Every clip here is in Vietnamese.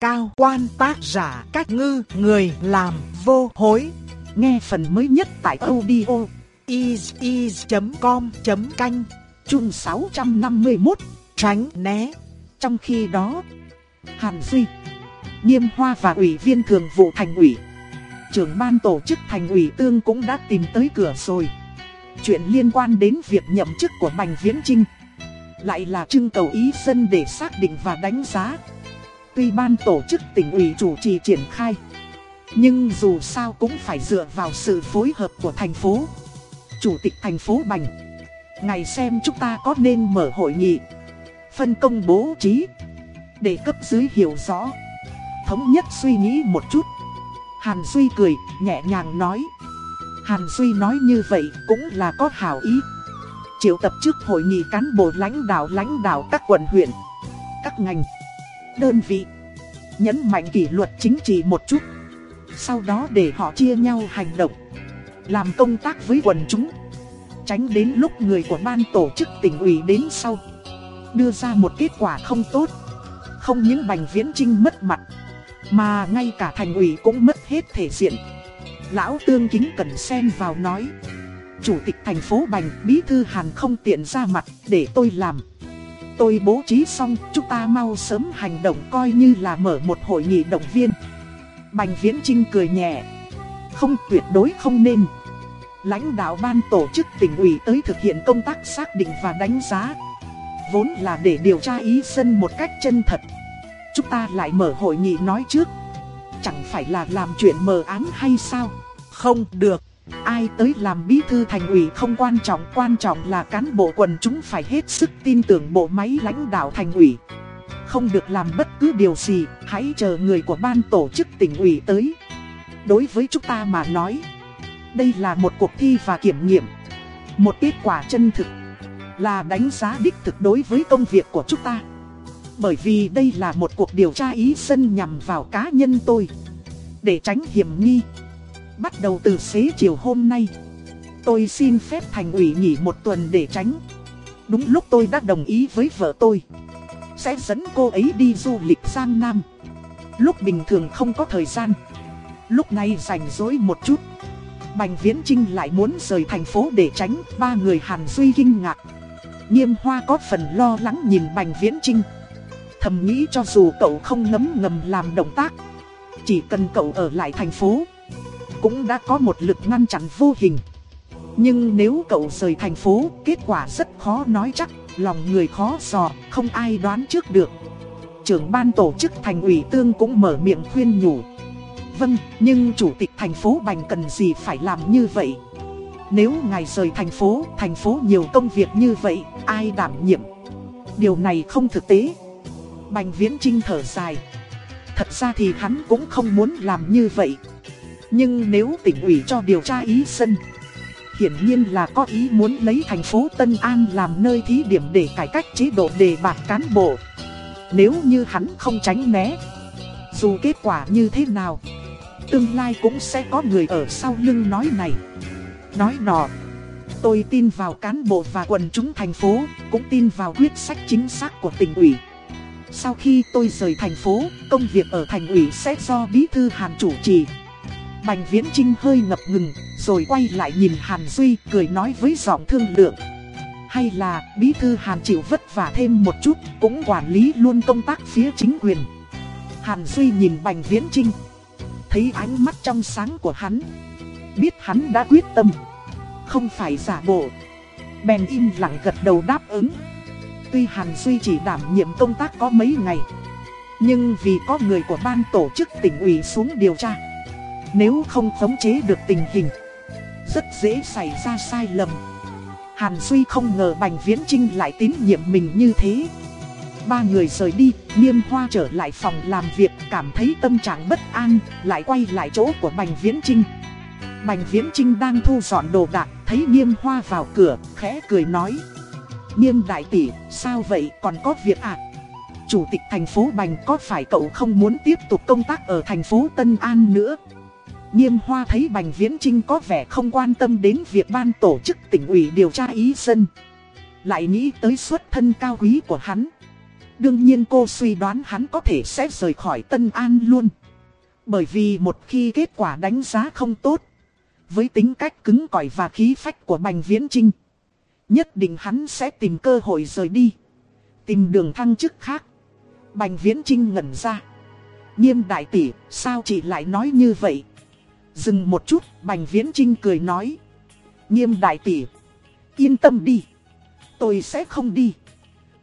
cao quan tác giả cách ngư người làm vô hối. Nghe phần mới nhất tại audio is.com.canh chung 651 tránh né. Trong khi đó, Hàn Duy, Nghiêm Hoa và Ủy viên Thường vụ Thành ủy, trưởng ban tổ chức Thành ủy Tương cũng đã tìm tới cửa rồi. Chuyện liên quan đến việc nhậm chức của Bành Viễn Trinh lại là trưng cầu ý dân để xác định và đánh giá. Tuy ban tổ chức tỉnh ủy chủ trì triển khai, nhưng dù sao cũng phải dựa vào sự phối hợp của thành phố. Chủ tịch thành phố Bành, ngày xem chúng ta có nên mở hội nghị, phân công bố trí, để cấp dưới hiểu rõ, thống nhất suy nghĩ một chút. Hàn Duy cười, nhẹ nhàng nói. Hàn Duy nói như vậy cũng là có hảo ý triệu tập trước hội nghị cán bộ lãnh đạo lãnh đạo các quận huyện, các ngành, đơn vị, nhấn mạnh kỷ luật chính trị một chút. Sau đó để họ chia nhau hành động, làm công tác với quần chúng, tránh đến lúc người của ban tổ chức tỉnh ủy đến sau, đưa ra một kết quả không tốt. Không những Bành Viễn Trinh mất mặt, mà ngay cả thành ủy cũng mất hết thể diện. Lão Tương Kính cần xen vào nói. Chủ tịch thành phố Bành, Bí thư Hàn không tiện ra mặt, để tôi làm. Tôi bố trí xong, chúng ta mau sớm hành động coi như là mở một hội nghị động viên. Bành Viễn Trinh cười nhẹ. Không tuyệt đối không nên. Lãnh đạo ban tổ chức tỉnh ủy tới thực hiện công tác xác định và đánh giá. Vốn là để điều tra ý dân một cách chân thật. Chúng ta lại mở hội nghị nói trước. Chẳng phải là làm chuyện mờ ám hay sao? Không được. Ai tới làm bí thư thành ủy không quan trọng, quan trọng là cán bộ quần chúng phải hết sức tin tưởng bộ máy lãnh đạo thành ủy. Không được làm bất cứ điều gì, hãy chờ người của ban tổ chức tỉnh ủy tới. Đối với chúng ta mà nói, đây là một cuộc thi và kiểm nghiệm, một kết quả chân thực, là đánh giá đích thực đối với công việc của chúng ta. Bởi vì đây là một cuộc điều tra ý dân nhằm vào cá nhân tôi, để tránh hiểm nghi. Bắt đầu từ xế chiều hôm nay. Tôi xin phép thành ủy nghỉ một tuần để tránh. Đúng lúc tôi đã đồng ý với vợ tôi. Sẽ dẫn cô ấy đi du lịch sang Nam. Lúc bình thường không có thời gian. Lúc này rảnh rỗi một chút. Bành Viễn Trinh lại muốn rời thành phố để tránh Ba người Hàn Duy kinh ngạc. Nghiêm Hoa có phần lo lắng nhìn Bành Viễn Trinh Thầm nghĩ cho dù cậu không ngấm ngầm làm động tác, Chỉ cần cậu ở lại thành phố cũng đã có một lực ngăn chặn vô hình. Nhưng nếu cậu rời thành phố, kết quả rất khó nói chắc, lòng người khó dò, không ai đoán trước được. Trưởng ban tổ chức thành ủy tương cũng mở miệng khuyên nhủ. Vâng, nhưng chủ tịch thành phố Bành cần gì phải làm như vậy? Nếu ngài rời thành phố, thành phố nhiều công việc như vậy, ai đảm nhiệm? Điều này không thực tế. Bành Viễn Trinh thở dài. Thật ra thì hắn cũng không muốn làm như vậy. Nhưng nếu tỉnh ủy cho điều tra ý dân Hiển nhiên là có ý muốn lấy thành phố Tân An làm nơi thí điểm để cải cách chế độ đề bạt cán bộ. Nếu như hắn không tránh né, Dù kết quả như thế nào, Tương lai cũng sẽ có người ở sau lưng nói này. Nói nọ, Tôi tin vào cán bộ và quần chúng thành phố, Cũng tin vào quyết sách chính xác của tỉnh ủy. Sau khi tôi rời thành phố, Công việc ở thành ủy sẽ do bí thư hàn chủ trì. Bành Viễn Trinh hơi ngập ngừng, rồi quay lại nhìn Hàn Duy cười nói với giọng thương lượng. Hay là bí thư Hàn chịu vất vả thêm một chút, cũng quản lý luôn công tác phía chính quyền. Hàn Duy nhìn Bành Viễn Trinh, thấy ánh mắt trong sáng của hắn. Biết hắn đã quyết tâm, không phải giả bộ. Bèn im lặng gật đầu đáp ứng. Tuy Hàn Duy chỉ đảm nhiệm công tác có mấy ngày, nhưng vì có người của ban tổ chức tỉnh ủy xuống điều tra nếu không khống chế được tình hình Rất dễ xảy ra sai lầm Hàn Duy không ngờ Bành Viễn Trinh lại tín nhiệm mình như thế Ba người rời đi, Niêm Hoa trở lại phòng làm việc Cảm thấy tâm trạng bất an, lại quay lại chỗ của Bành Viễn Trinh Bành Viễn Trinh đang thu dọn đồ đạc Thấy Niêm Hoa vào cửa, khẽ cười nói Niêm đại tỷ, sao vậy còn có việc à? Chủ tịch thành phố Bành có phải cậu không muốn tiếp tục công tác ở thành phố Tân An nữa? Nghiêm hoa thấy Bành Viễn Trinh có vẻ không quan tâm đến việc ban tổ chức tỉnh ủy điều tra ý dân. Lại nghĩ tới xuất thân cao quý của hắn. Đương nhiên cô suy đoán hắn có thể sẽ rời khỏi Tân An luôn. Bởi vì một khi kết quả đánh giá không tốt, với tính cách cứng cỏi và khí phách của Bành Viễn Trinh, nhất định hắn sẽ tìm cơ hội rời đi, tìm đường thăng chức khác. Bành Viễn Trinh ngẩn ra. Nghiêm đại tỷ, sao chị lại nói như vậy? Dừng một chút, Bành Viễn Trinh cười nói. Nghiêm đại tỷ, yên tâm đi, tôi sẽ không đi.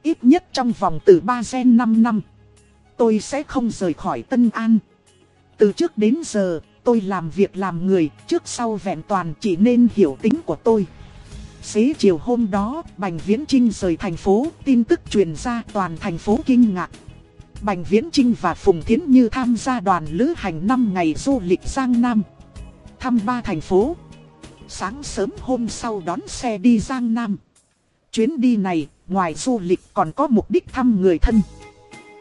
Ít nhất trong vòng từ 3 gen 5 năm, tôi sẽ không rời khỏi Tân An. Từ trước đến giờ, tôi làm việc làm người, trước sau vẹn toàn chỉ nên hiểu tính của tôi. Xế chiều hôm đó, Bành Viễn Trinh rời thành phố, tin tức truyền ra toàn thành phố kinh ngạc. Bành Viễn Trinh và Phùng Thiến Như tham gia đoàn lữ hành 5 ngày du lịch Giang Nam. Thăm ba thành phố. Sáng sớm hôm sau đón xe đi Giang Nam. Chuyến đi này, ngoài du lịch còn có mục đích thăm người thân.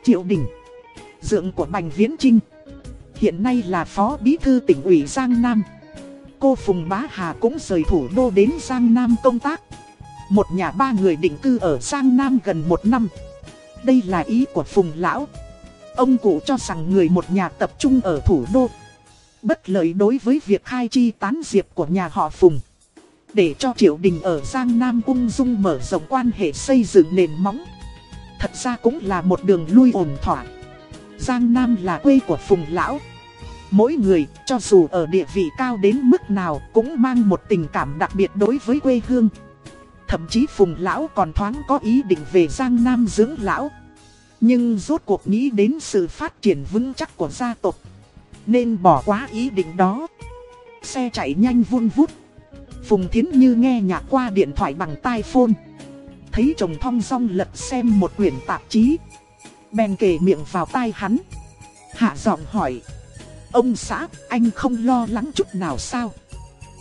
Triệu Đình, dượng của Bành Viễn Trinh. Hiện nay là Phó Bí Thư tỉnh ủy Giang Nam. Cô Phùng Bá Hà cũng rời thủ đô đến Giang Nam công tác. Một nhà ba người định cư ở Giang Nam gần một năm. Đây là ý của Phùng Lão. Ông cụ cho rằng người một nhà tập trung ở thủ đô. Bất lợi đối với việc khai chi tán diệp của nhà họ Phùng. Để cho Triệu Đình ở Giang Nam ung dung mở rộng quan hệ xây dựng nền móng. Thật ra cũng là một đường lui ổn thỏa. Giang Nam là quê của Phùng Lão. Mỗi người, cho dù ở địa vị cao đến mức nào, cũng mang một tình cảm đặc biệt đối với quê hương. Thậm chí Phùng Lão còn thoáng có ý định về Giang Nam dưỡng lão. Nhưng rốt cuộc nghĩ đến sự phát triển vững chắc của gia tộc. Nên bỏ quá ý định đó. Xe chạy nhanh vun vút. Phùng Thiến Như nghe nhạc qua điện thoại bằng tai phone. Thấy chồng thong song lật xem một quyển tạp chí. Bèn kể miệng vào tai hắn. Hạ giọng hỏi. Ông xã, anh không lo lắng chút nào sao?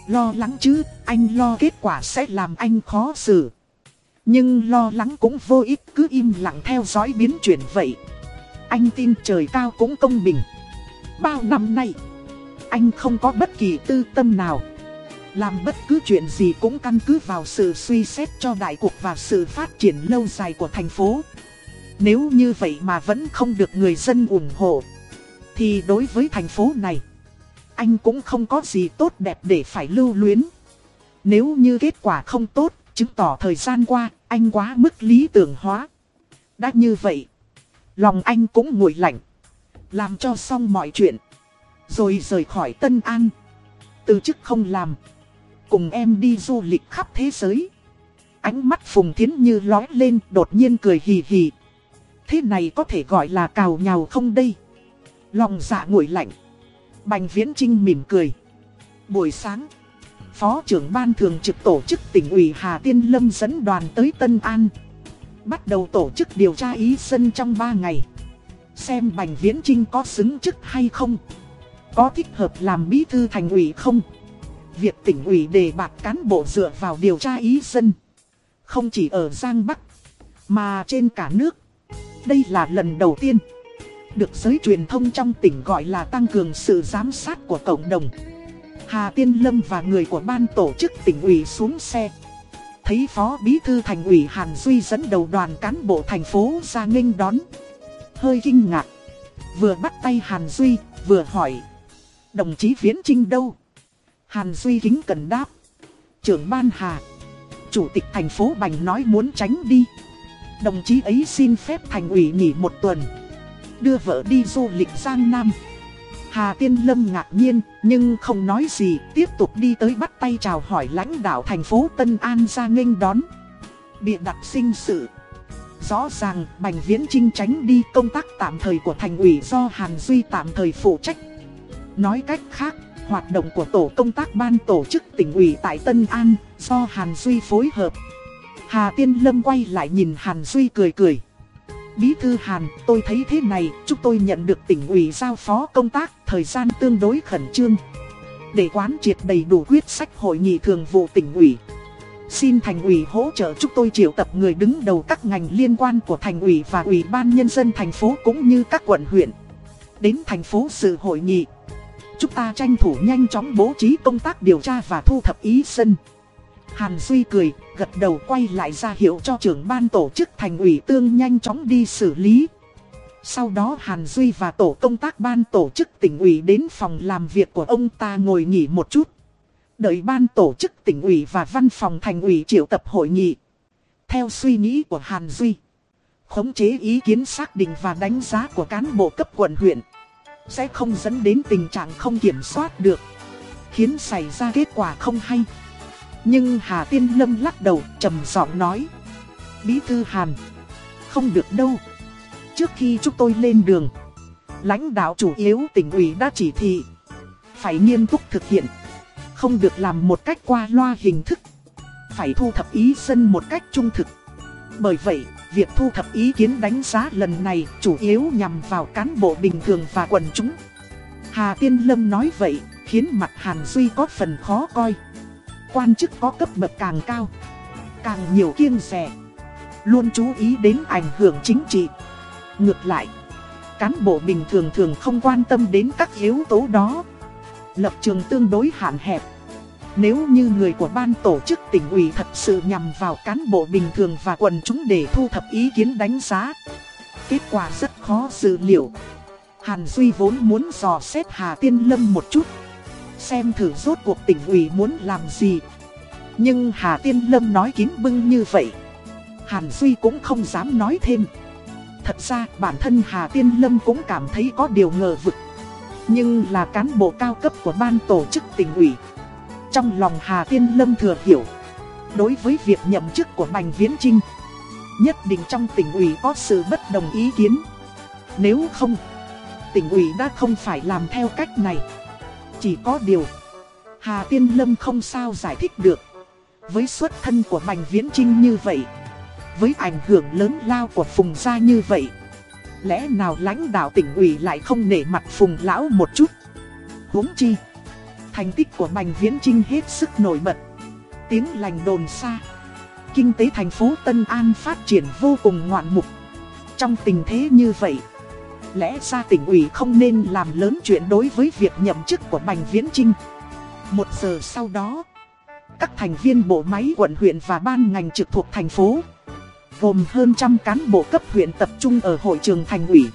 Lo lắng chứ, anh lo kết quả sẽ làm anh khó xử. Nhưng lo lắng cũng vô ích cứ im lặng theo dõi biến chuyển vậy. Anh tin trời cao cũng công bình. Bao năm nay, anh không có bất kỳ tư tâm nào. Làm bất cứ chuyện gì cũng căn cứ vào sự suy xét cho đại cuộc và sự phát triển lâu dài của thành phố. Nếu như vậy mà vẫn không được người dân ủng hộ, thì đối với thành phố này, anh cũng không có gì tốt đẹp để phải lưu luyến. Nếu như kết quả không tốt, chứng tỏ thời gian qua, anh quá mức lý tưởng hóa. Đã như vậy, lòng anh cũng nguội lạnh. Làm cho xong mọi chuyện. Rồi rời khỏi Tân An. Từ chức không làm. Cùng em đi du lịch khắp thế giới. Ánh mắt Phùng Thiến Như lói lên đột nhiên cười hì hì. Thế này có thể gọi là cào nhào không đây? Lòng dạ nguội lạnh. Bành Viễn Trinh mỉm cười. Buổi sáng, Phó trưởng ban thường trực tổ chức tỉnh ủy Hà Tiên Lâm dẫn đoàn tới Tân An. Bắt đầu tổ chức điều tra ý dân trong 3 ngày. Xem Bành Viễn Trinh có xứng chức hay không. Có thích hợp làm bí thư thành ủy không. Việc tỉnh ủy đề bạc cán bộ dựa vào điều tra ý dân. Không chỉ ở Giang Bắc, mà trên cả nước. Đây là lần đầu tiên được giới truyền thông trong tỉnh gọi là tăng cường sự giám sát của cộng đồng. Hà Tiên Lâm và người của ban tổ chức tỉnh ủy xuống xe. Thấy Phó Bí Thư Thành ủy Hàn Duy dẫn đầu đoàn cán bộ thành phố ra nghênh đón. Hơi kinh ngạc. Vừa bắt tay Hàn Duy, vừa hỏi. Đồng chí Viễn Trinh đâu? Hàn Duy kính cần đáp. Trưởng ban Hà. Chủ tịch thành phố Bành nói muốn tránh đi. Đồng chí ấy xin phép thành ủy nghỉ một tuần đưa vợ đi du lịch Giang Nam. Hà Tiên Lâm ngạc nhiên, nhưng không nói gì, tiếp tục đi tới bắt tay chào hỏi lãnh đạo thành phố Tân An ra nghênh đón. Bịa đặt sinh sự. Rõ ràng, Bành Viễn Trinh tránh đi công tác tạm thời của thành ủy do Hàn Duy tạm thời phụ trách. Nói cách khác, hoạt động của tổ công tác ban tổ chức tỉnh ủy tại Tân An, do Hàn Duy phối hợp. Hà Tiên Lâm quay lại nhìn Hàn Duy cười cười. Bí thư Hàn, tôi thấy thế này, chúng tôi nhận được tỉnh ủy giao phó công tác, thời gian tương đối khẩn trương. Để quán triệt đầy đủ quyết sách hội nghị thường vụ tỉnh ủy. Xin thành ủy hỗ trợ chúng tôi triệu tập người đứng đầu các ngành liên quan của thành ủy và ủy ban nhân dân thành phố cũng như các quận huyện. Đến thành phố sự hội nghị. Chúng ta tranh thủ nhanh chóng bố trí công tác điều tra và thu thập ý dân. Hàn Duy cười, gật đầu quay lại ra hiệu cho trưởng ban tổ chức thành ủy tương nhanh chóng đi xử lý. Sau đó Hàn Duy và tổ công tác ban tổ chức tỉnh ủy đến phòng làm việc của ông ta ngồi nghỉ một chút. Đợi ban tổ chức tỉnh ủy và văn phòng thành ủy triệu tập hội nghị. Theo suy nghĩ của Hàn Duy, khống chế ý kiến xác định và đánh giá của cán bộ cấp quận huyện sẽ không dẫn đến tình trạng không kiểm soát được, khiến xảy ra kết quả không hay. Nhưng Hà Tiên Lâm lắc đầu trầm giọng nói, Bí thư Hàn, không được đâu. Trước khi chúng tôi lên đường, lãnh đạo chủ yếu tỉnh ủy đã chỉ thị, phải nghiêm túc thực hiện, không được làm một cách qua loa hình thức, phải thu thập ý dân một cách trung thực. Bởi vậy, việc thu thập ý kiến đánh giá lần này chủ yếu nhằm vào cán bộ bình thường và quần chúng. Hà Tiên Lâm nói vậy, khiến mặt Hàn Duy có phần khó coi. Quan chức có cấp bậc càng cao, càng nhiều kiêng rẻ, luôn chú ý đến ảnh hưởng chính trị. Ngược lại, cán bộ bình thường thường không quan tâm đến các yếu tố đó. Lập trường tương đối hạn hẹp. Nếu như người của ban tổ chức tỉnh ủy thật sự nhằm vào cán bộ bình thường và quần chúng để thu thập ý kiến đánh giá, kết quả rất khó dự liệu. Hàn Duy vốn muốn dò xét Hà Tiên Lâm một chút, xem thử rốt cuộc tỉnh ủy muốn làm gì. Nhưng Hà Tiên Lâm nói kín bưng như vậy, Hàn Duy cũng không dám nói thêm. Thật ra bản thân Hà Tiên Lâm cũng cảm thấy có điều ngờ vực. Nhưng là cán bộ cao cấp của ban tổ chức tỉnh ủy. Trong lòng Hà Tiên Lâm thừa hiểu. Đối với việc nhậm chức của Bành Viễn Trinh. Nhất định trong tỉnh ủy có sự bất đồng ý kiến. Nếu không, tỉnh ủy đã không phải làm theo cách này. Chỉ có điều, Hà Tiên Lâm không sao giải thích được. Với xuất thân của Bành Viễn Trinh như vậy với ảnh hưởng lớn lao của Phùng gia như vậy Lẽ nào lãnh đạo tỉnh ủy lại không nể mặt Phùng lão một chút? Huống chi, Thành tích của Bành Viễn Trinh hết sức nổi bật. Tiếng lành đồn xa. Kinh tế thành phố Tân An phát triển vô cùng ngoạn mục. Trong tình thế như vậy, Lẽ ra tỉnh ủy không nên làm lớn chuyện đối với việc nhậm chức của Bành Viễn Trinh Một giờ sau đó, Các thành viên bộ máy quận huyện và ban ngành trực thuộc thành phố gồm hơn trăm cán bộ cấp huyện tập trung ở hội trường thành ủy.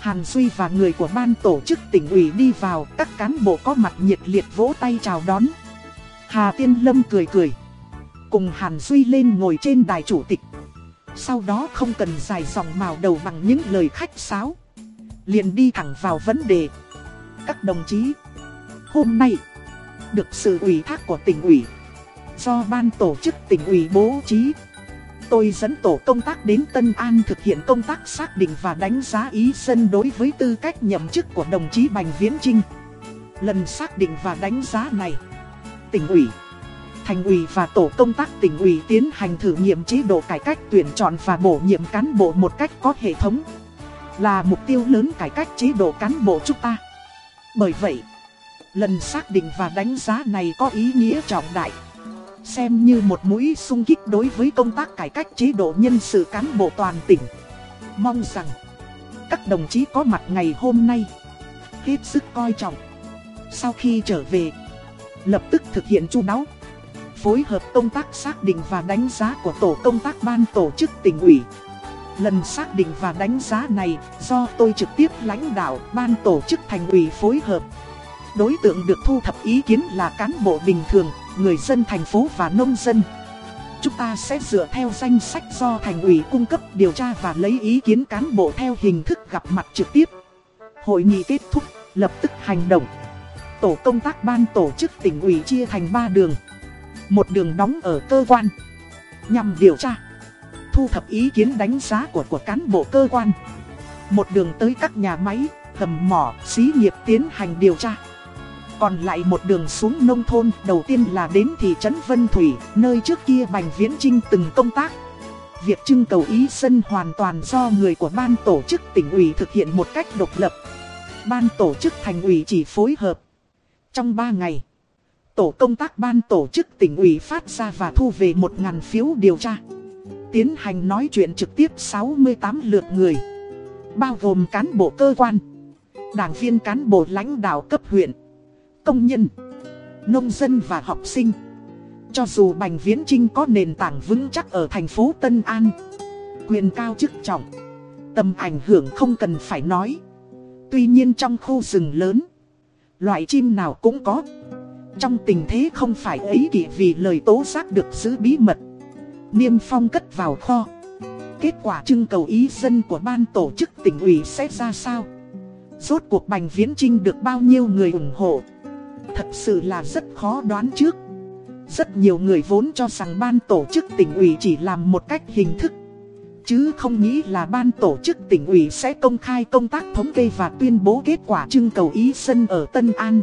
Hàn Duy và người của ban tổ chức tỉnh ủy đi vào, các cán bộ có mặt nhiệt liệt vỗ tay chào đón. Hà Tiên Lâm cười cười, cùng Hàn Duy lên ngồi trên đài chủ tịch. Sau đó không cần dài dòng màu đầu bằng những lời khách sáo. Liền đi thẳng vào vấn đề. Các đồng chí, hôm nay, được sự ủy thác của tỉnh ủy, do ban tổ chức tỉnh ủy bố trí Tôi dẫn tổ công tác đến Tân An thực hiện công tác xác định và đánh giá ý dân đối với tư cách nhậm chức của đồng chí Bành Viễn Trinh. Lần xác định và đánh giá này, tỉnh ủy, thành ủy và tổ công tác tỉnh ủy tiến hành thử nghiệm chế độ cải cách tuyển chọn và bổ nhiệm cán bộ một cách có hệ thống. Là mục tiêu lớn cải cách chế độ cán bộ chúng ta. Bởi vậy, lần xác định và đánh giá này có ý nghĩa trọng đại xem như một mũi sung kích đối với công tác cải cách chế độ nhân sự cán bộ toàn tỉnh. Mong rằng các đồng chí có mặt ngày hôm nay hết sức coi trọng. Sau khi trở về, lập tức thực hiện chu đáo, phối hợp công tác xác định và đánh giá của tổ công tác ban tổ chức tỉnh ủy. Lần xác định và đánh giá này do tôi trực tiếp lãnh đạo ban tổ chức thành ủy phối hợp. Đối tượng được thu thập ý kiến là cán bộ bình thường, người dân thành phố và nông dân. Chúng ta sẽ dựa theo danh sách do thành ủy cung cấp điều tra và lấy ý kiến cán bộ theo hình thức gặp mặt trực tiếp. Hội nghị kết thúc, lập tức hành động. Tổ công tác ban tổ chức tỉnh ủy chia thành 3 đường. Một đường đóng ở cơ quan, nhằm điều tra, thu thập ý kiến đánh giá của của cán bộ cơ quan. Một đường tới các nhà máy, hầm mỏ, xí nghiệp tiến hành điều tra. Còn lại một đường xuống nông thôn đầu tiên là đến thị trấn Vân Thủy, nơi trước kia Bành Viễn Trinh từng công tác. Việc trưng cầu ý dân hoàn toàn do người của ban tổ chức tỉnh ủy thực hiện một cách độc lập. Ban tổ chức thành ủy chỉ phối hợp. Trong 3 ngày, tổ công tác ban tổ chức tỉnh ủy phát ra và thu về 1.000 phiếu điều tra. Tiến hành nói chuyện trực tiếp 68 lượt người, bao gồm cán bộ cơ quan, đảng viên cán bộ lãnh đạo cấp huyện công nhân, nông dân và học sinh. cho dù Bành Viễn Trinh có nền tảng vững chắc ở thành phố Tân An Quyền cao chức trọng Tầm ảnh hưởng không cần phải nói. Tuy nhiên trong khu rừng lớn Loại chim nào cũng có. Trong tình thế không phải ấy kỷ vì lời tố giác được giữ bí mật Niêm phong cất vào kho. Kết quả trưng cầu ý dân của ban tổ chức tỉnh ủy sẽ ra sao? Rốt cuộc Bành Viễn Trinh được bao nhiêu người ủng hộ? Thật sự là rất khó đoán trước. Rất nhiều người vốn cho rằng ban tổ chức tỉnh ủy chỉ làm một cách hình thức. Chứ không nghĩ là ban tổ chức tỉnh ủy sẽ công khai công tác thống kê và tuyên bố kết quả trưng cầu ý dân ở Tân An.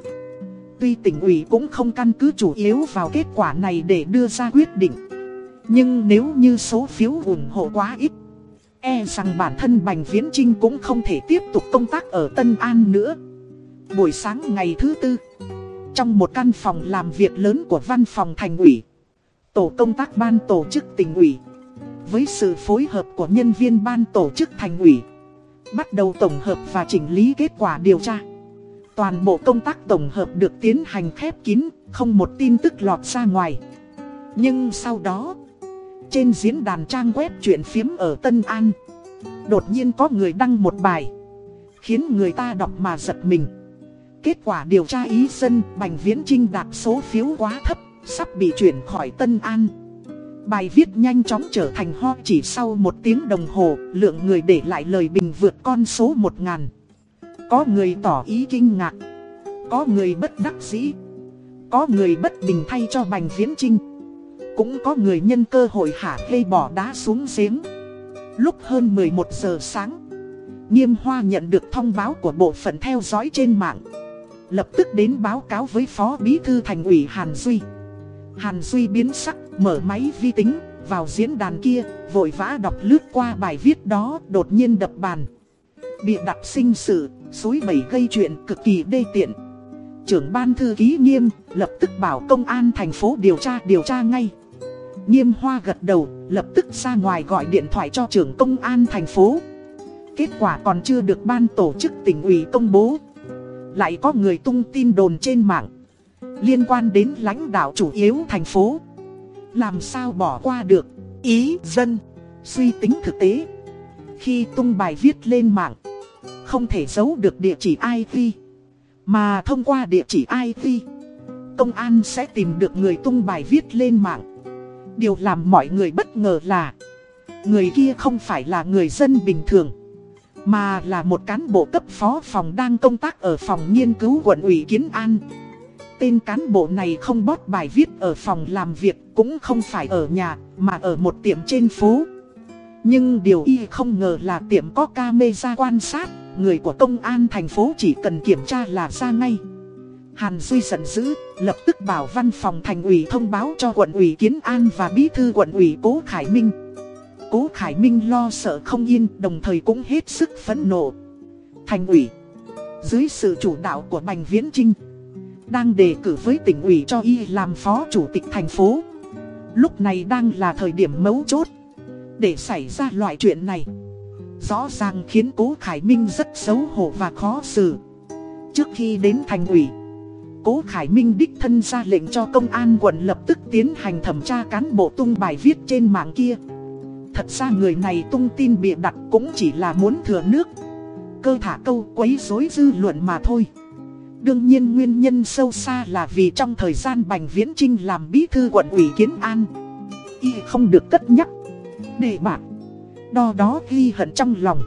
Tuy tỉnh ủy cũng không căn cứ chủ yếu vào kết quả này để đưa ra quyết định. Nhưng nếu như số phiếu ủng hộ quá ít E rằng bản thân Bành Viễn Trinh cũng không thể tiếp tục công tác ở Tân An nữa. Buổi sáng ngày thứ tư trong một căn phòng làm việc lớn của văn phòng thành ủy, Tổ công tác ban tổ chức tỉnh ủy, Với sự phối hợp của nhân viên ban tổ chức thành ủy, Bắt đầu tổng hợp và chỉnh lý kết quả điều tra. Toàn bộ công tác tổng hợp được tiến hành khép kín, Không một tin tức lọt ra ngoài. Nhưng sau đó, trên diễn đàn trang web chuyện phiếm ở Tân An, Đột nhiên có người đăng một bài, Khiến người ta đọc mà giật mình. Kết quả điều tra ý dân, Bành Viễn Trinh đạt số phiếu quá thấp, Sắp bị chuyển khỏi Tân An. Bài viết nhanh chóng trở thành ho chỉ sau một tiếng đồng hồ, Lượng người để lại lời bình vượt con số 1.000 Có người tỏ ý kinh ngạc. Có người bất đắc dĩ. Có người bất bình thay cho Bành Viễn Trinh cũng có người nhân cơ hội hả hê bỏ đá xuống giếng. Lúc hơn 11 giờ sáng, Nghiêm Hoa nhận được thông báo của bộ phận theo dõi trên mạng. Lập tức đến báo cáo với Phó Bí Thư Thành ủy Hàn Duy Hàn Duy biến sắc, mở máy vi tính, vào diễn đàn kia Vội vã đọc lướt qua bài viết đó, đột nhiên đập bàn Bị đặt sinh sự, suối bẩy gây chuyện cực kỳ đê tiện Trưởng ban thư ký nghiêm, lập tức bảo công an thành phố điều tra điều tra ngay Nghiêm hoa gật đầu, lập tức ra ngoài gọi điện thoại cho trưởng công an thành phố. Kết quả còn chưa được ban tổ chức tỉnh ủy công bố. Lại có người tung tin đồn trên mạng. Liên quan đến lãnh đạo chủ yếu thành phố. Làm sao bỏ qua được, ý dân, suy tính thực tế. Khi tung bài viết lên mạng, không thể giấu được địa chỉ IP. Mà thông qua địa chỉ IP, công an sẽ tìm được người tung bài viết lên mạng. Điều làm mọi người bất ngờ là Người kia không phải là người dân bình thường mà là một cán bộ cấp phó phòng đang công tác ở phòng nghiên cứu quận ủy Kiến An. Tên cán bộ này không bót bài viết ở phòng làm việc Cũng không phải ở nhà Mà ở một tiệm trên phố. Nhưng điều y không ngờ là tiệm có camera quan sát Người của công an thành phố chỉ cần kiểm tra là ra ngay. Hàn Duy giận dữ, lập tức bảo văn phòng thành ủy thông báo cho quận ủy Kiến An và bí thư quận ủy Cố Khải Minh. Cố Khải Minh lo sợ không yên, đồng thời cũng hết sức phẫn nộ. Thành ủy, dưới sự chủ đạo của Bành Viễn Trinh, đang đề cử với tỉnh ủy cho y làm phó chủ tịch thành phố. Lúc này đang là thời điểm mấu chốt, để xảy ra loại chuyện này. Rõ ràng khiến Cố Khải Minh rất xấu hổ và khó xử. Trước khi đến thành ủy, Cố Khải Minh đích thân ra lệnh cho công an quận lập tức tiến hành thẩm tra cán bộ tung bài viết trên mạng kia. Thật ra người này tung tin bịa đặt cũng chỉ là muốn thừa nước. Cơ thả câu quấy rối dư luận mà thôi. Đương nhiên nguyên nhân sâu xa là vì trong thời gian Bành Viễn Trinh làm bí thư quận ủy Kiến An. Y không được cất nhắc. Đề bạc. Đo đó ghi hận trong lòng.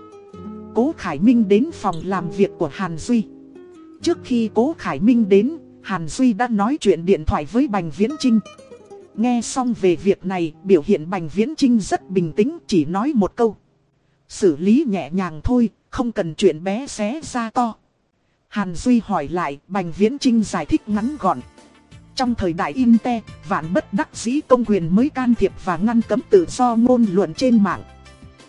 Cố Khải Minh đến phòng làm việc của Hàn Duy. Trước khi Cố Khải Minh đến, Hàn Duy đã nói chuyện điện thoại với Bành Viễn Trinh. Nghe xong về việc này, biểu hiện Bành Viễn Trinh rất bình tĩnh, chỉ nói một câu. Xử lý nhẹ nhàng thôi, không cần chuyện bé xé ra to. Hàn Duy hỏi lại, Bành Viễn Trinh giải thích ngắn gọn. Trong thời đại Inte, vạn bất đắc dĩ công quyền mới can thiệp và ngăn cấm tự do ngôn luận trên mạng.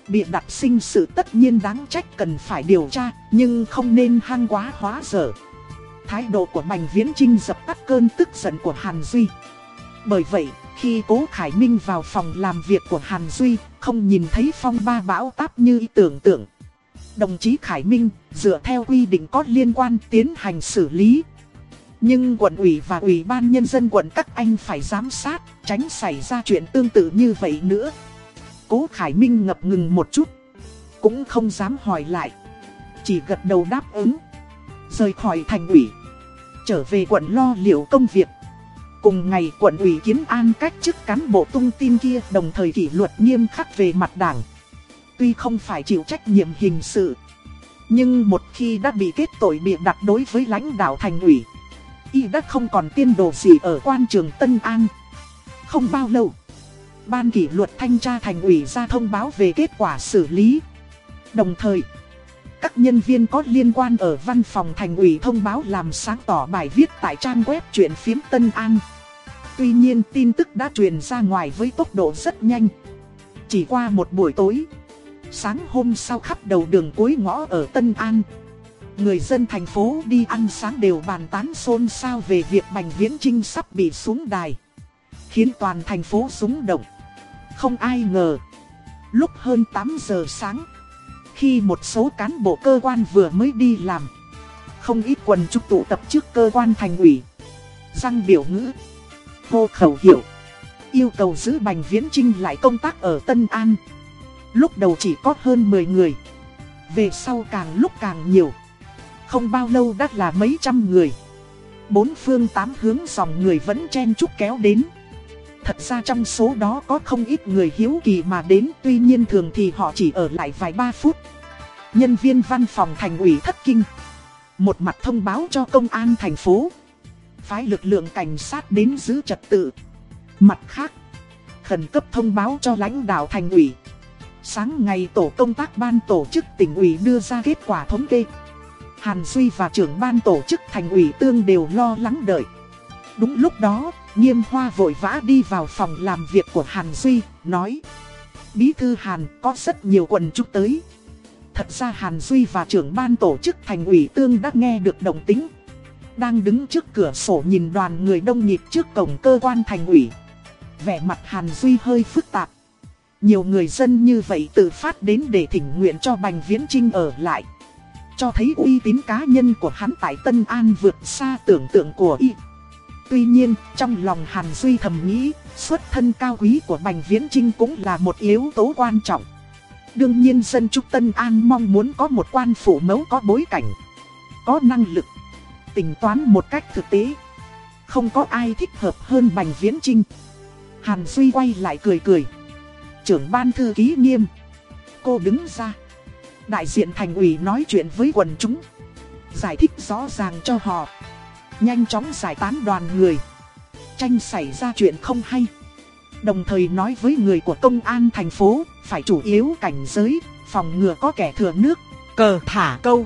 Bị đặt sinh sự tất nhiên đáng trách cần phải điều tra, nhưng không nên hăng quá hóa dở. Thái độ của Bành Viễn Trinh dập tắt cơn tức giận của Hàn Duy. Bởi vậy, khi Cố Khải Minh vào phòng làm việc của Hàn Duy, không nhìn thấy phong ba bão táp như ý tưởng tượng. Đồng chí Khải Minh, dựa theo quy định có liên quan tiến hành xử lý. Nhưng quận ủy và ủy ban nhân dân quận các anh phải giám sát, tránh xảy ra chuyện tương tự như vậy nữa. Cố Khải Minh ngập ngừng một chút, cũng không dám hỏi lại. Chỉ gật đầu đáp ứng, rời khỏi thành ủy, trở về quận lo liệu công việc. Cùng ngày quận ủy kiến an cách chức cán bộ tung tin kia đồng thời kỷ luật nghiêm khắc về mặt đảng. Tuy không phải chịu trách nhiệm hình sự, nhưng một khi đã bị kết tội bị đặt đối với lãnh đạo thành ủy, y đã không còn tiên đồ gì ở quan trường Tân An. Không bao lâu, Ban kỷ luật thanh tra thành ủy ra thông báo về kết quả xử lý. Đồng thời, các nhân viên có liên quan ở văn phòng thành ủy thông báo làm sáng tỏ bài viết tại trang web chuyện phiếm Tân An. Tuy nhiên tin tức đã truyền ra ngoài với tốc độ rất nhanh. Chỉ qua một buổi tối, sáng hôm sau khắp đầu đường cuối ngõ ở Tân An. Người dân thành phố đi ăn sáng đều bàn tán xôn xao về việc Bành Viễn Trinh sắp bị xuống đài. Khiến toàn thành phố súng động. Không ai ngờ. Lúc hơn 8 giờ sáng, khi một số cán bộ cơ quan vừa mới đi làm, không ít quần trúc tụ tập trước cơ quan thành ủy. Răng biểu ngữ, hô khẩu hiệu, yêu cầu giữ Bành Viễn Trinh lại công tác ở Tân An. Lúc đầu chỉ có hơn 10 người, về sau càng lúc càng nhiều. Không bao lâu đã là mấy trăm người. Bốn phương tám hướng dòng người vẫn chen chúc kéo đến. Thật ra trong số đó có không ít người hiếu kỳ mà đến, Tuy nhiên thường thì họ chỉ ở lại vài ba phút. Nhân viên văn phòng thành ủy thất kinh, Một mặt thông báo cho công an thành phố. Phái lực lượng cảnh sát đến giữ trật tự. Mặt khác, Khẩn cấp thông báo cho lãnh đạo thành ủy. Sáng ngày tổ công tác ban tổ chức tỉnh ủy đưa ra kết quả thống kê. Hàn Duy và trưởng ban tổ chức thành ủy tương đều lo lắng đợi. Đúng lúc đó Nghiêm hoa vội vã đi vào phòng làm việc của Hàn Duy, nói Bí thư Hàn có rất nhiều quần chúc tới. Thật ra Hàn Duy và trưởng ban tổ chức thành ủy tương đã nghe được động tính. Đang đứng trước cửa sổ nhìn đoàn người đông nghịt trước cổng cơ quan thành ủy. Vẻ mặt Hàn Duy hơi phức tạp. Nhiều người dân như vậy tự phát đến để thỉnh nguyện cho Bành Viễn Trinh ở lại. Cho thấy uy tín cá nhân của hắn tại Tân An vượt xa tưởng tượng của y. Tuy nhiên, trong lòng Hàn Duy thầm nghĩ, xuất thân cao quý của Bành Viễn Trinh cũng là một yếu tố quan trọng. Đương nhiên dân Trúc Tân An mong muốn có một quan phủ mẫu có bối cảnh, có năng lực, tính toán một cách thực tế. Không có ai thích hợp hơn Bành Viễn Trinh. Hàn Duy quay lại cười cười. Trưởng ban thư ký nghiêm. Cô đứng ra. Đại diện thành ủy nói chuyện với quần chúng. Giải thích rõ ràng cho họ. Nhanh chóng giải tán đoàn người. Tranh xảy ra chuyện không hay. Đồng thời nói với người của công an thành phố, Phải chủ yếu cảnh giới, Phòng ngừa có kẻ thừa nước, Cờ thả câu.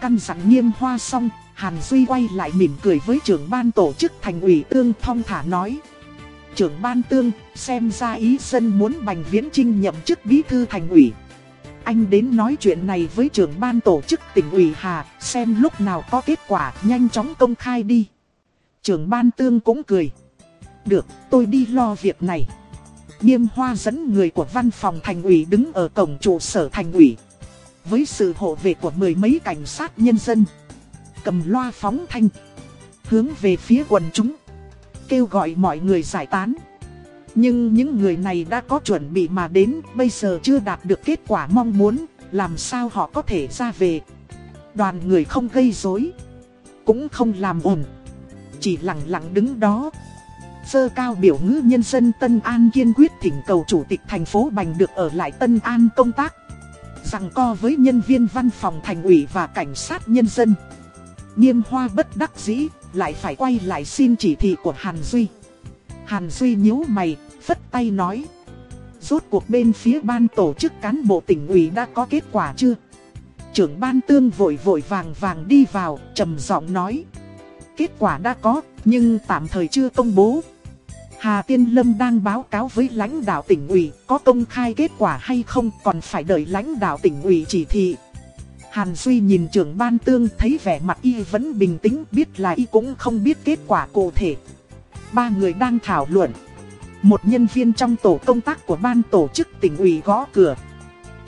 Căn dặn nghiêm hoa xong, Hàn Duy quay lại mỉm cười với trưởng ban tổ chức thành ủy tương thong thả nói. Trưởng ban tương, xem ra ý dân muốn Bành Viễn Trinh nhậm chức bí thư thành ủy anh đến nói chuyện này với trưởng ban tổ chức tỉnh ủy Hà, xem lúc nào có kết quả nhanh chóng công khai đi. Trưởng ban tương cũng cười. Được, tôi đi lo việc này. Nghiêm hoa dẫn người của văn phòng thành ủy đứng ở cổng trụ sở thành ủy. Với sự hộ vệ của mười mấy cảnh sát nhân dân. Cầm loa phóng thanh. Hướng về phía quần chúng. Kêu gọi mọi người giải tán. Nhưng những người này đã có chuẩn bị mà đến, bây giờ chưa đạt được kết quả mong muốn, làm sao họ có thể ra về. Đoàn người không gây rối, cũng không làm ồn, chỉ lặng lặng đứng đó. Sơ cao biểu ngữ nhân dân Tân An kiên quyết thỉnh cầu chủ tịch thành phố Bành được ở lại Tân An công tác. Rằng co với nhân viên văn phòng thành ủy và cảnh sát nhân dân. Nghiêm hoa bất đắc dĩ, lại phải quay lại xin chỉ thị của Hàn Duy. Hàn Duy nhíu mày, phất tay nói. Rốt cuộc bên phía ban tổ chức cán bộ tỉnh ủy đã có kết quả chưa? Trưởng ban tương vội vội vàng vàng đi vào, trầm giọng nói. Kết quả đã có, nhưng tạm thời chưa công bố. Hà Tiên Lâm đang báo cáo với lãnh đạo tỉnh ủy, có công khai kết quả hay không còn phải đợi lãnh đạo tỉnh ủy chỉ thị. Hàn Duy nhìn trưởng ban tương thấy vẻ mặt y vẫn bình tĩnh biết là y cũng không biết kết quả cụ thể. Ba người đang thảo luận. Một nhân viên trong tổ công tác của ban tổ chức tỉnh ủy gõ cửa.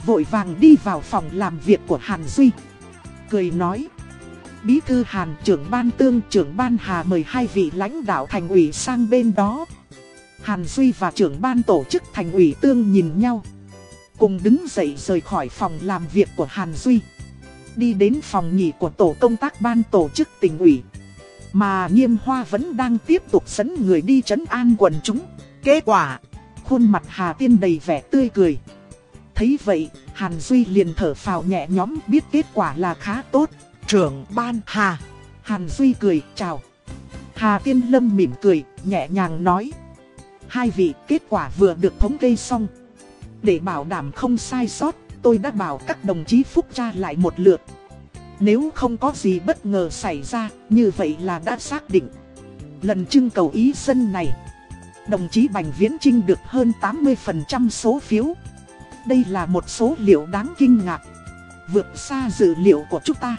Vội vàng đi vào phòng làm việc của Hàn Duy. Cười nói. Bí thư Hàn, trưởng ban Tương, trưởng ban Hà mời hai vị lãnh đạo thành ủy sang bên đó. Hàn Duy và trưởng ban tổ chức thành ủy Tương nhìn nhau. Cùng đứng dậy rời khỏi phòng làm việc của Hàn Duy. Đi đến phòng nghỉ của tổ công tác ban tổ chức tỉnh ủy. Mà Nghiêm Hoa vẫn đang tiếp tục dẫn người đi trấn an quần chúng. Kết quả, khuôn mặt Hà Tiên đầy vẻ tươi cười. Thấy vậy, Hàn Duy liền thở phào nhẹ nhõm biết kết quả là khá tốt. Trưởng ban Hà. Hàn Duy cười, chào. Hà Tiên Lâm mỉm cười, nhẹ nhàng nói. Hai vị kết quả vừa được thống kê xong. Để bảo đảm không sai sót, tôi đã bảo các đồng chí phúc tra lại một lượt. Nếu không có gì bất ngờ xảy ra, như vậy là đã xác định. Lần trưng cầu ý dân này, đồng chí Bành Viễn Trinh được hơn 80% số phiếu. Đây là một số liệu đáng kinh ngạc, vượt xa dự liệu của chúng ta.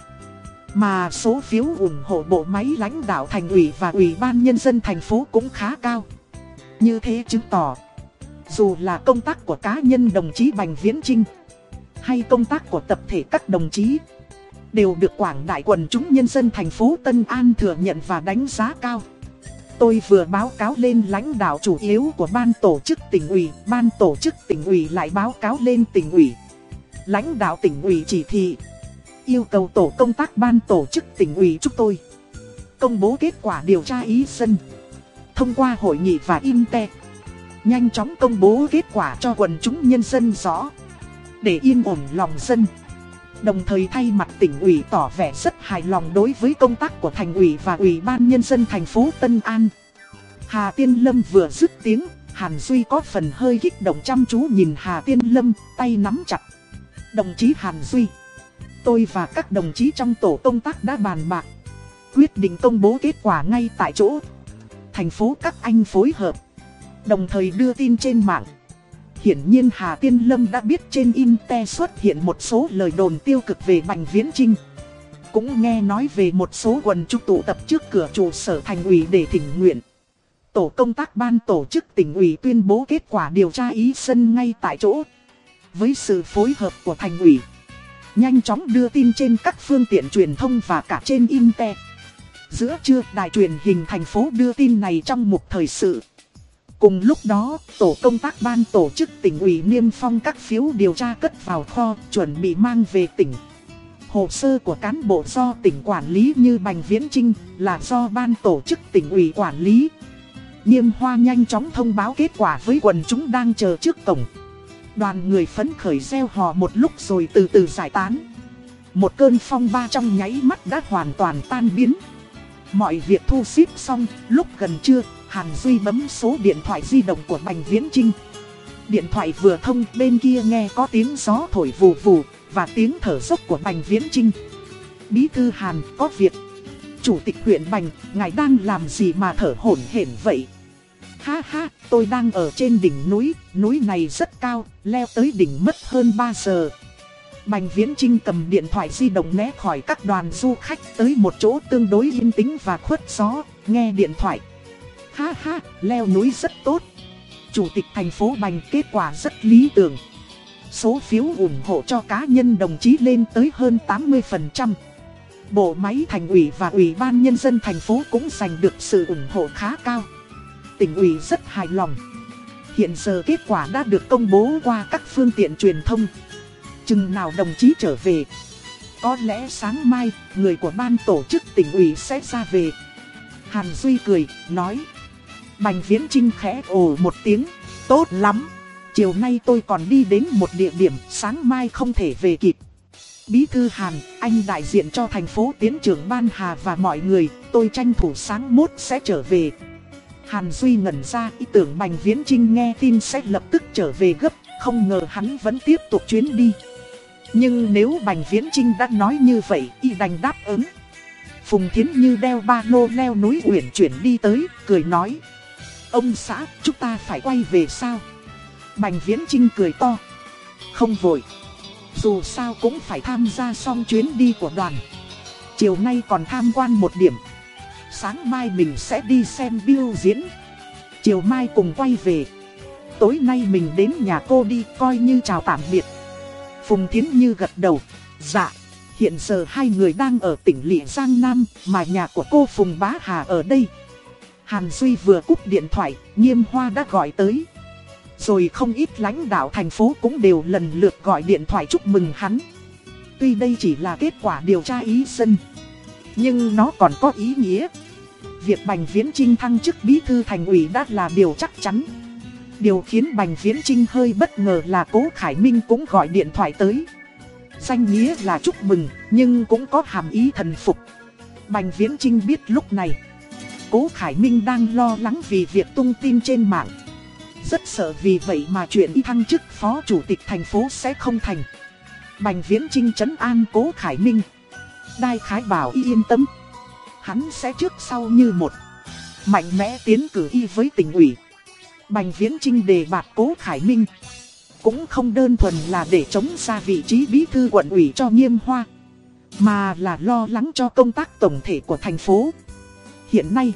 Mà số phiếu ủng hộ bộ máy lãnh đạo thành ủy và ủy ban nhân dân thành phố cũng khá cao. Như thế chứng tỏ, dù là công tác của cá nhân đồng chí Bành Viễn Trinh, hay công tác của tập thể các đồng chí, đều được quảng đại quần chúng nhân dân thành phố Tân An thừa nhận và đánh giá cao. Tôi vừa báo cáo lên lãnh đạo chủ yếu của ban tổ chức tỉnh ủy, ban tổ chức tỉnh ủy lại báo cáo lên tỉnh ủy. Lãnh đạo tỉnh ủy chỉ thị, yêu cầu tổ công tác ban tổ chức tỉnh ủy chúng tôi công bố kết quả điều tra ý dân. Thông qua hội nghị và in Inte, nhanh chóng công bố kết quả cho quần chúng nhân dân rõ, để yên ổn lòng dân. Đồng thời thay mặt tỉnh ủy tỏ vẻ rất hài lòng đối với công tác của thành ủy và ủy ban nhân dân thành phố Tân An. Hà Tiên Lâm vừa dứt tiếng, Hàn Duy có phần hơi kích động chăm chú nhìn Hà Tiên Lâm, tay nắm chặt. Đồng chí Hàn Duy, tôi và các đồng chí trong tổ công tác đã bàn bạc, quyết định công bố kết quả ngay tại chỗ. Thành phố các anh phối hợp, đồng thời đưa tin trên mạng. Hiển nhiên Hà Tiên Lâm đã biết trên Inte xuất hiện một số lời đồn tiêu cực về Bành Viễn Trinh. Cũng nghe nói về một số quần chúng tụ tập trước cửa trụ sở thành ủy để thỉnh nguyện. Tổ công tác ban tổ chức tỉnh ủy tuyên bố kết quả điều tra ý dân ngay tại chỗ. Với sự phối hợp của thành ủy, nhanh chóng đưa tin trên các phương tiện truyền thông và cả trên Inte. Giữa trưa, đài truyền hình thành phố đưa tin này trong một thời sự. Cùng lúc đó, tổ công tác ban tổ chức tỉnh ủy niêm phong các phiếu điều tra cất vào kho, chuẩn bị mang về tỉnh. Hồ sơ của cán bộ do tỉnh quản lý như Bành Viễn Trinh là do ban tổ chức tỉnh ủy quản lý. Niêm hoa nhanh chóng thông báo kết quả với quần chúng đang chờ trước cổng. Đoàn người phấn khởi gieo hò một lúc rồi từ từ giải tán. Một cơn phong ba trong nháy mắt đã hoàn toàn tan biến. Mọi việc thu xếp xong, lúc gần trưa, Hàn Duy bấm số điện thoại di động của Bành Viễn Trinh. Điện thoại vừa thông bên kia nghe có tiếng gió thổi vù vù và tiếng thở dốc của Bành Viễn Trinh. Bí thư Hàn có việc. Chủ tịch huyện Bành, ngài đang làm gì mà thở hổn hển vậy? Ha ha, tôi đang ở trên đỉnh núi, núi này rất cao, leo tới đỉnh mất hơn 3 giờ. Bành Viễn Trinh cầm điện thoại di động né khỏi các đoàn du khách tới một chỗ tương đối yên tĩnh và khuất gió, nghe điện thoại. Ha ha, leo núi rất tốt. Chủ tịch thành phố Bành kết quả rất lý tưởng. Số phiếu ủng hộ cho cá nhân đồng chí lên tới hơn 80%. Bộ máy thành ủy và ủy ban nhân dân thành phố cũng giành được sự ủng hộ khá cao. Tỉnh ủy rất hài lòng. Hiện giờ kết quả đã được công bố qua các phương tiện truyền thông. Chừng nào đồng chí trở về. Có lẽ sáng mai, người của ban tổ chức tỉnh ủy sẽ ra về. Hàn Duy cười, nói. Bành Viễn Trinh khẽ ồ một tiếng, tốt lắm. Chiều nay tôi còn đi đến một địa điểm, sáng mai không thể về kịp. Bí thư Hàn, anh đại diện cho thành phố tiến trưởng Ban Hà và mọi người, tôi tranh thủ sáng mốt sẽ trở về. Hàn Duy ngẩn ra ý tưởng Bành Viễn Trinh nghe tin sẽ lập tức trở về gấp, không ngờ hắn vẫn tiếp tục chuyến đi. Nhưng nếu Bành Viễn Trinh đã nói như vậy, y đành đáp ứng. Phùng Thiến Như đeo ba lô leo núi uyển chuyển đi tới, cười nói. Ông xã, chúng ta phải quay về sao? Bành Viễn Trinh cười to. Không vội. Dù sao cũng phải tham gia xong chuyến đi của đoàn. Chiều nay còn tham quan một điểm. Sáng mai mình sẽ đi xem biểu diễn. Chiều mai cùng quay về. Tối nay mình đến nhà cô đi coi như chào tạm biệt. Phùng Thiến Như gật đầu. Dạ. Hiện giờ hai người đang ở tỉnh Lị Giang Nam, mà nhà của cô Phùng Bá Hà ở đây. Hàn Duy vừa cúp điện thoại, Nghiêm Hoa đã gọi tới. Rồi không ít lãnh đạo thành phố cũng đều lần lượt gọi điện thoại chúc mừng hắn. Tuy đây chỉ là kết quả điều tra ý dân, nhưng nó còn có ý nghĩa. Việc Bành Viễn Trinh thăng chức bí thư thành ủy đã là điều chắc chắn. Điều khiến Bành Viễn Trinh hơi bất ngờ là Cố Khải Minh cũng gọi điện thoại tới. Danh nghĩa là chúc mừng, nhưng cũng có hàm ý thần phục. Bành Viễn Trinh biết lúc này, Cố Khải Minh đang lo lắng vì việc tung tin trên mạng. Rất sợ vì vậy mà chuyện y thăng chức phó chủ tịch thành phố sẽ không thành. Bành Viễn Trinh trấn an Cố Khải Minh. Đai Khái bảo y yên tâm. Hắn sẽ trước sau như một. Mạnh mẽ tiến cử y với tỉnh ủy. Bành Viễn Trinh đề bạt Cố Khải Minh. Cũng không đơn thuần là để chống ra vị trí bí thư quận ủy cho nghiêm hoa. Mà là lo lắng cho công tác tổng thể của thành phố. Hiện nay,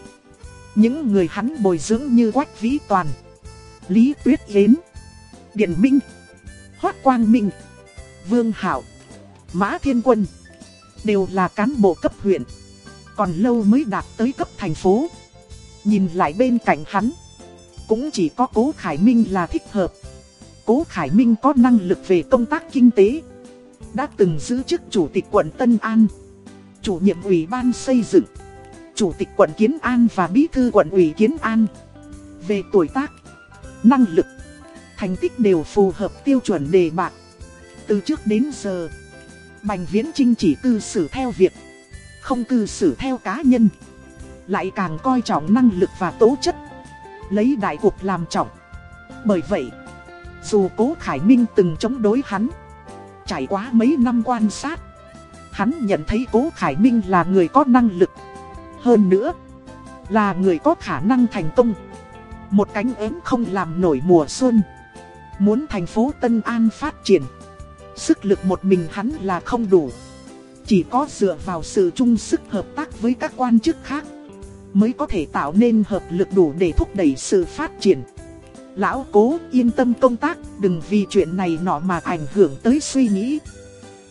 những người hắn bồi dưỡng như Quách Vĩ Toàn, Lý Tuyết Yến, Điện Minh, Hoác Quang Minh, Vương Hảo, Mã Thiên Quân Đều là cán bộ cấp huyện Còn lâu mới đạt tới cấp thành phố. Nhìn lại bên cạnh hắn Cũng chỉ có Cố Khải Minh là thích hợp. Cố Khải Minh có năng lực về công tác kinh tế Đã từng giữ chức chủ tịch quận Tân An Chủ nhiệm ủy ban xây dựng. Chủ tịch quận Kiến An và bí thư quận ủy Kiến An Về tuổi tác Năng lực Thành tích đều phù hợp tiêu chuẩn đề bạc từ trước đến giờ, Bành Viễn Trinh chỉ cư xử theo việc, không cư xử theo cá nhân. Lại càng coi trọng năng lực và tố chất, lấy đại cuộc làm trọng. Bởi vậy, dù Cố Khải Minh từng chống đối hắn, trải qua mấy năm quan sát, hắn nhận thấy Cố Khải Minh là người có năng lực. Hơn nữa, là người có khả năng thành công. Một cánh ếm không làm nổi mùa xuân. Muốn thành phố Tân An phát triển Sức lực một mình hắn là không đủ Chỉ có dựa vào sự chung sức hợp tác với các quan chức khác Mới có thể tạo nên hợp lực đủ để thúc đẩy sự phát triển Lão cố yên tâm công tác Đừng vì chuyện này nọ mà ảnh hưởng tới suy nghĩ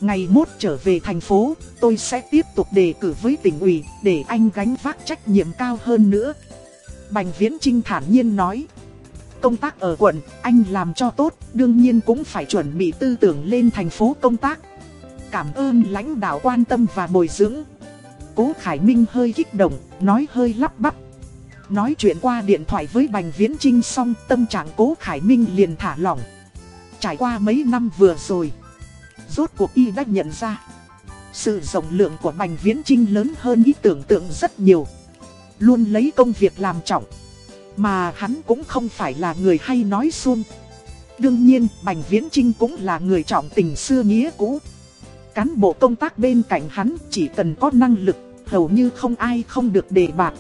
Ngày mốt trở về thành phố Tôi sẽ tiếp tục đề cử với tỉnh ủy Để anh gánh vác trách nhiệm cao hơn nữa Bành Viễn Trinh thản nhiên nói Công tác ở quận, anh làm cho tốt, đương nhiên cũng phải chuẩn bị tư tưởng lên thành phố công tác. Cảm ơn lãnh đạo quan tâm và bồi dưỡng. Cố Khải Minh hơi kích động, nói hơi lắp bắp. Nói chuyện qua điện thoại với Bành Viễn Trinh xong tâm trạng Cố Khải Minh liền thả lỏng. Trải qua mấy năm vừa rồi, rốt cuộc y đã nhận ra. Sự rộng lượng của Bành Viễn Trinh lớn hơn ý tưởng tượng rất nhiều. Luôn lấy công việc làm trọng. Mà hắn cũng không phải là người hay nói xuông. Đương nhiên, Bành Viễn Trinh cũng là người trọng tình xưa nghĩa cũ. Cán bộ công tác bên cạnh hắn chỉ cần có năng lực, hầu như không ai không được đề bạc.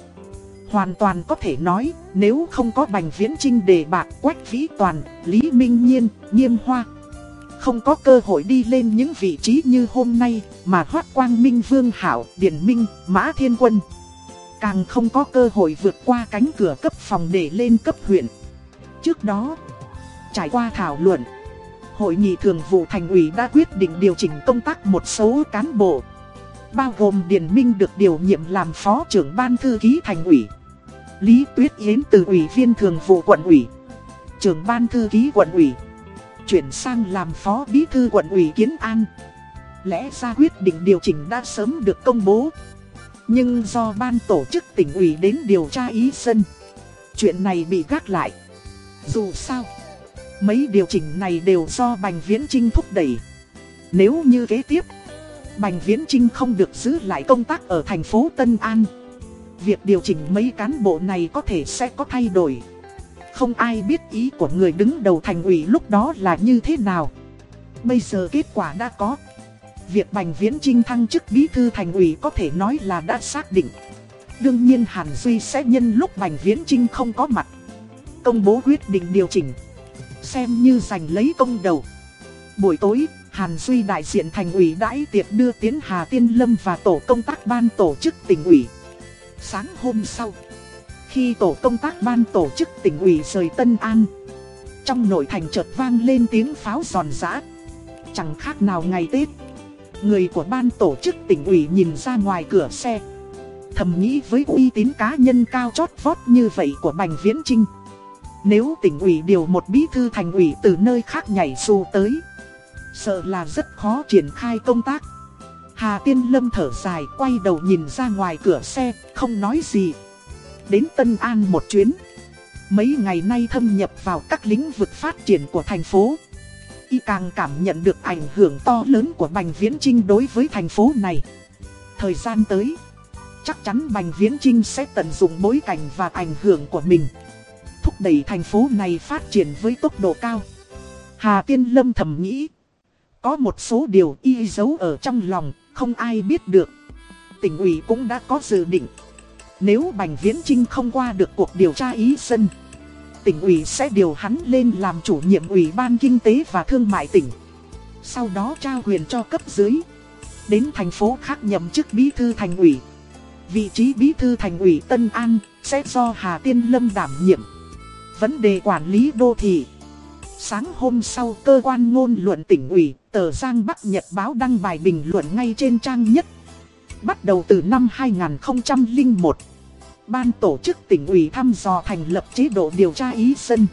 Hoàn toàn có thể nói, nếu không có Bành Viễn Trinh đề bạc Quách Vĩ Toàn, Lý Minh Nhiên, Nghiêm Hoa. Không có cơ hội đi lên những vị trí như hôm nay mà Hoác Quang Minh Vương Hảo, Điển Minh, Mã Thiên Quân. Càng không có cơ hội vượt qua cánh cửa cấp phòng để lên cấp huyện. Trước đó, trải qua thảo luận, Hội nghị thường vụ thành ủy đã quyết định điều chỉnh công tác một số cán bộ. Bao gồm Điền Minh được điều nhiệm làm phó trưởng ban thư ký thành ủy. Lý Tuyết Yến từ ủy viên thường vụ quận ủy, trưởng ban thư ký quận ủy, chuyển sang làm phó bí thư quận ủy Kiến An. Lẽ ra quyết định điều chỉnh đã sớm được công bố. Nhưng do ban tổ chức tỉnh ủy đến điều tra ý dân, Chuyện này bị gác lại Dù sao, Mấy điều chỉnh này đều do Bành Viễn Trinh thúc đẩy Nếu như kế tiếp, Bành Viễn Trinh không được giữ lại công tác ở thành phố Tân An, Việc điều chỉnh mấy cán bộ này có thể sẽ có thay đổi không ai biết ý của người đứng đầu thành ủy lúc đó là như thế nào Bây giờ kết quả đã có Việc Bành Viễn Trinh thăng chức bí thư thành ủy có thể nói là đã xác định. Đương nhiên Hàn Duy sẽ nhân lúc Bành Viễn Trinh không có mặt. Công bố quyết định điều chỉnh. Xem như giành lấy công đầu. Buổi tối, Hàn Duy đại diện thành ủy đãi tiệc đưa tiến Hà Tiên Lâm và tổ công tác ban tổ chức tỉnh ủy. Sáng hôm sau, khi tổ công tác ban tổ chức tỉnh ủy rời Tân An, trong nội thành chợt vang lên tiếng pháo giòn giã. Chẳng khác nào ngày Tết. Người của ban tổ chức tỉnh ủy nhìn ra ngoài cửa xe Thầm nghĩ với uy tín cá nhân cao chót vót như vậy của Bành Viễn Trinh Nếu tỉnh ủy điều một bí thư thành ủy từ nơi khác nhảy dù tới Sợ là rất khó triển khai công tác Hà Tiên Lâm thở dài quay đầu nhìn ra ngoài cửa xe, không nói gì. Đến Tân An một chuyến. Mấy ngày nay thâm nhập vào các lĩnh vực phát triển của thành phố. Y càng cảm nhận được ảnh hưởng to lớn của Bành Viễn Trinh đối với thành phố này. Thời gian tới, chắc chắn Bành Viễn Trinh sẽ tận dụng bối cảnh và ảnh hưởng của mình. Thúc đẩy thành phố này phát triển với tốc độ cao. Hà Tiên Lâm thầm nghĩ. Có một số điều y giấu ở trong lòng, không ai biết được. Tỉnh ủy cũng đã có dự định. Nếu Bành Viễn Trinh không qua được cuộc điều tra ý dân, tỉnh ủy sẽ điều hắn lên làm chủ nhiệm ủy ban kinh tế và thương mại tỉnh. Sau đó trao quyền cho cấp dưới. Đến thành phố khác nhậm chức bí thư thành ủy. Vị trí bí thư thành ủy Tân An sẽ do Hà Tiên Lâm đảm nhiệm. Vấn đề quản lý đô thị. Sáng hôm sau cơ quan ngôn luận tỉnh ủy, tờ Giang Bắc Nhật báo đăng bài bình luận ngay trên trang nhất. Bắt đầu từ năm 2001, Ban tổ chức tỉnh ủy thăm dò thành lập chế độ điều tra ý dân.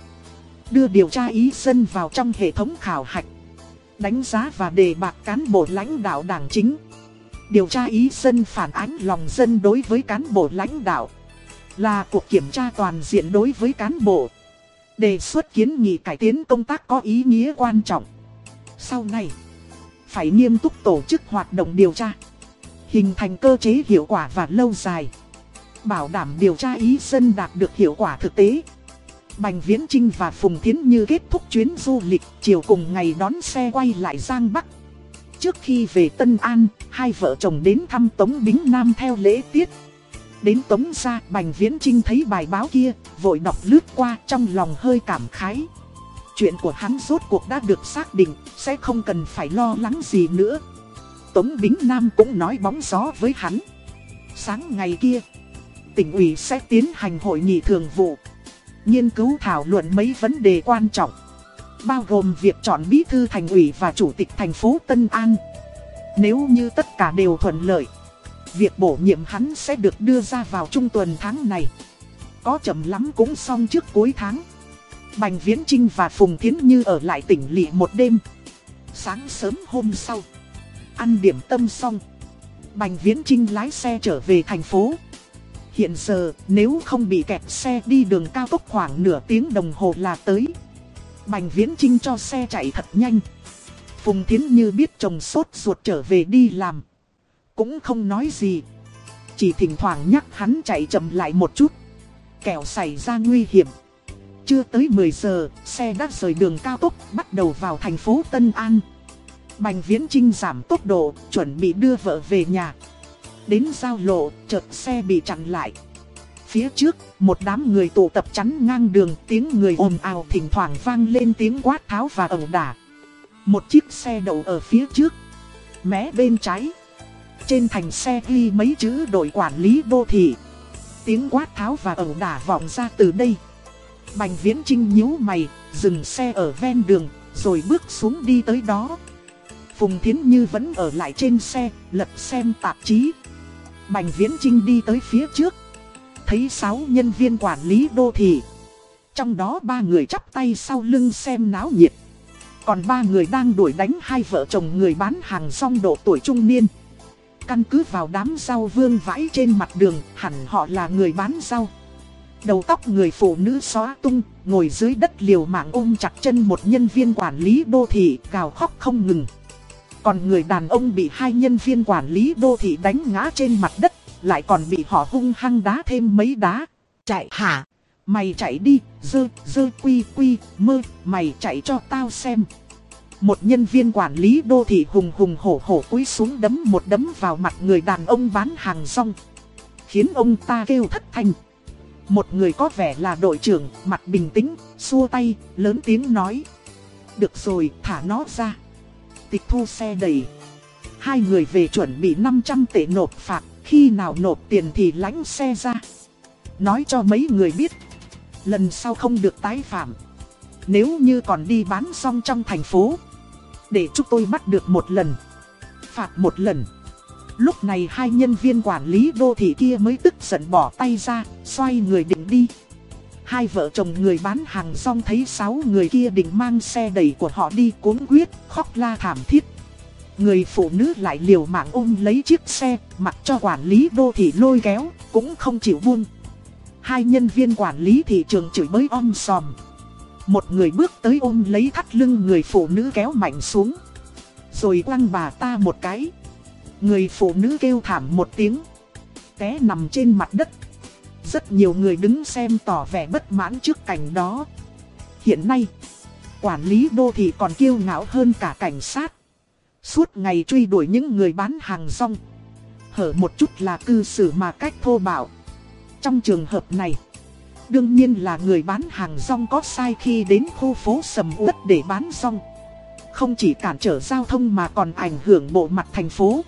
Đưa điều tra ý dân vào trong hệ thống khảo hạch. Đánh giá và đề bạc cán bộ lãnh đạo đảng chính. Điều tra ý dân phản ánh lòng dân đối với cán bộ lãnh đạo. Là cuộc kiểm tra toàn diện đối với cán bộ. Đề xuất kiến nghị cải tiến công tác có ý nghĩa quan trọng. Sau này, phải nghiêm túc tổ chức hoạt động điều tra. Hình thành cơ chế hiệu quả và lâu dài. Bảo đảm điều tra ý dân đạt được hiệu quả thực tế. Bành Viễn Trinh và Phùng Thiến Như kết thúc chuyến du lịch chiều cùng ngày đón xe quay lại Giang Bắc. Trước khi về Tân An, hai vợ chồng đến thăm Tống Bính Nam theo lễ tiết. Đến Tống ra, Bành Viễn Trinh thấy bài báo kia, vội đọc lướt qua trong lòng hơi cảm khái. Chuyện của hắn rốt cuộc đã được xác định, sẽ không cần phải lo lắng gì nữa. Tống Bính Nam cũng nói bóng gió với hắn. Sáng ngày kia, tỉnh ủy sẽ tiến hành hội nghị thường vụ. Nghiên cứu thảo luận mấy vấn đề quan trọng. Bao gồm việc chọn bí thư thành ủy và chủ tịch thành phố Tân An. Nếu như tất cả đều thuận lợi Việc bổ nhiệm hắn sẽ được đưa ra vào trung tuần tháng này. Có chậm lắm cũng xong trước cuối tháng. Bành Viễn Trinh và Phùng Thiến Như ở lại tỉnh lỵ một đêm. Sáng sớm hôm sau, ăn điểm tâm xong. Bành Viễn Trinh lái xe trở về thành phố. Hiện giờ, nếu không bị kẹt xe đi đường cao tốc khoảng nửa tiếng đồng hồ là tới. Bành Viễn Trinh cho xe chạy thật nhanh. Phùng Thiến Như biết chồng sốt ruột trở về đi làm cũng không nói gì. Chỉ thỉnh thoảng nhắc hắn chạy chậm lại một chút. Kẻo xảy ra nguy hiểm. Chưa tới 10 giờ, xe đã rời đường cao tốc bắt đầu vào thành phố Tân An. Bành Viễn Trinh giảm tốc độ, chuẩn bị đưa vợ về nhà. Đến giao lộ, chợt xe bị chặn lại. Phía trước, một đám người tụ tập chắn ngang đường, tiếng người ồn ào thỉnh thoảng vang lên tiếng quát tháo và ẩu đả. Một chiếc xe đậu ở phía trước, mé bên trái. Trên thành xe ghi mấy chữ đội quản lý đô thị. Tiếng quát tháo và ẩu đả vọng ra từ đây. Bành viễn trinh nhíu mày, dừng xe ở ven đường, rồi bước xuống đi tới đó. Phùng Thiến Như vẫn ở lại trên xe, lật xem tạp chí. Bành Viễn Trinh đi tới phía trước. Thấy 6 nhân viên quản lý đô thị. Trong đó ba người chắp tay sau lưng xem náo nhiệt. Còn ba người đang đuổi đánh hai vợ chồng người bán hàng song độ tuổi trung niên. Căn cứ vào đám rau vương vãi trên mặt đường, hẳn họ là người bán rau. Đầu tóc người phụ nữ xóa tung, ngồi dưới đất liều mạng ôm chặt chân một nhân viên quản lý đô thị, gào khóc không ngừng. Còn người đàn ông bị hai nhân viên quản lý đô thị đánh ngã trên mặt đất, lại còn bị họ hung hăng đá thêm mấy đá. Chạy hả? Mày chạy đi, dơ, dơ quy quy, mơ, mày chạy cho tao xem. Một nhân viên quản lý đô thị hùng hùng hổ hổ cúi xuống đấm một đấm vào mặt người đàn ông bán hàng rong. Khiến ông ta kêu thất thanh. Một người có vẻ là đội trưởng, mặt bình tĩnh, xua tay, lớn tiếng nói. Được rồi, thả nó ra. Tịch thu xe đẩy. Hai người về chuẩn bị 500 tệ nộp phạt, khi nào nộp tiền thì lánh xe ra. Nói cho mấy người biết, lần sau không được tái phạm. Nếu như còn đi bán xong trong thành phố để chúng tôi bắt được một lần phạt một lần. Lúc này hai nhân viên quản lý đô thị kia mới tức giận bỏ tay ra, xoay người định đi. Hai vợ chồng người bán hàng rong thấy sáu người kia định mang xe đẩy của họ đi cuốn quyết, khóc la thảm thiết. Người phụ nữ lại liều mạng ôm lấy chiếc xe, mặc cho quản lý đô thị lôi kéo, cũng không chịu buông. Hai nhân viên quản lý thị trường chửi bới om sòm. Một người bước tới ôm lấy thắt lưng người phụ nữ kéo mạnh xuống. Rồi quăng bà ta một cái. Người phụ nữ kêu thảm một tiếng. Té nằm trên mặt đất. Rất nhiều người đứng xem tỏ vẻ bất mãn trước cảnh đó. Hiện nay, quản lý đô thị còn kiêu ngạo hơn cả cảnh sát. Suốt ngày truy đuổi những người bán hàng rong. Hở một chút là cư xử mà cách thô bạo. Trong trường hợp này, đương nhiên là người bán hàng rong có sai khi đến khu phố sầm uất để bán rong. Không chỉ cản trở giao thông mà còn ảnh hưởng bộ mặt thành phố.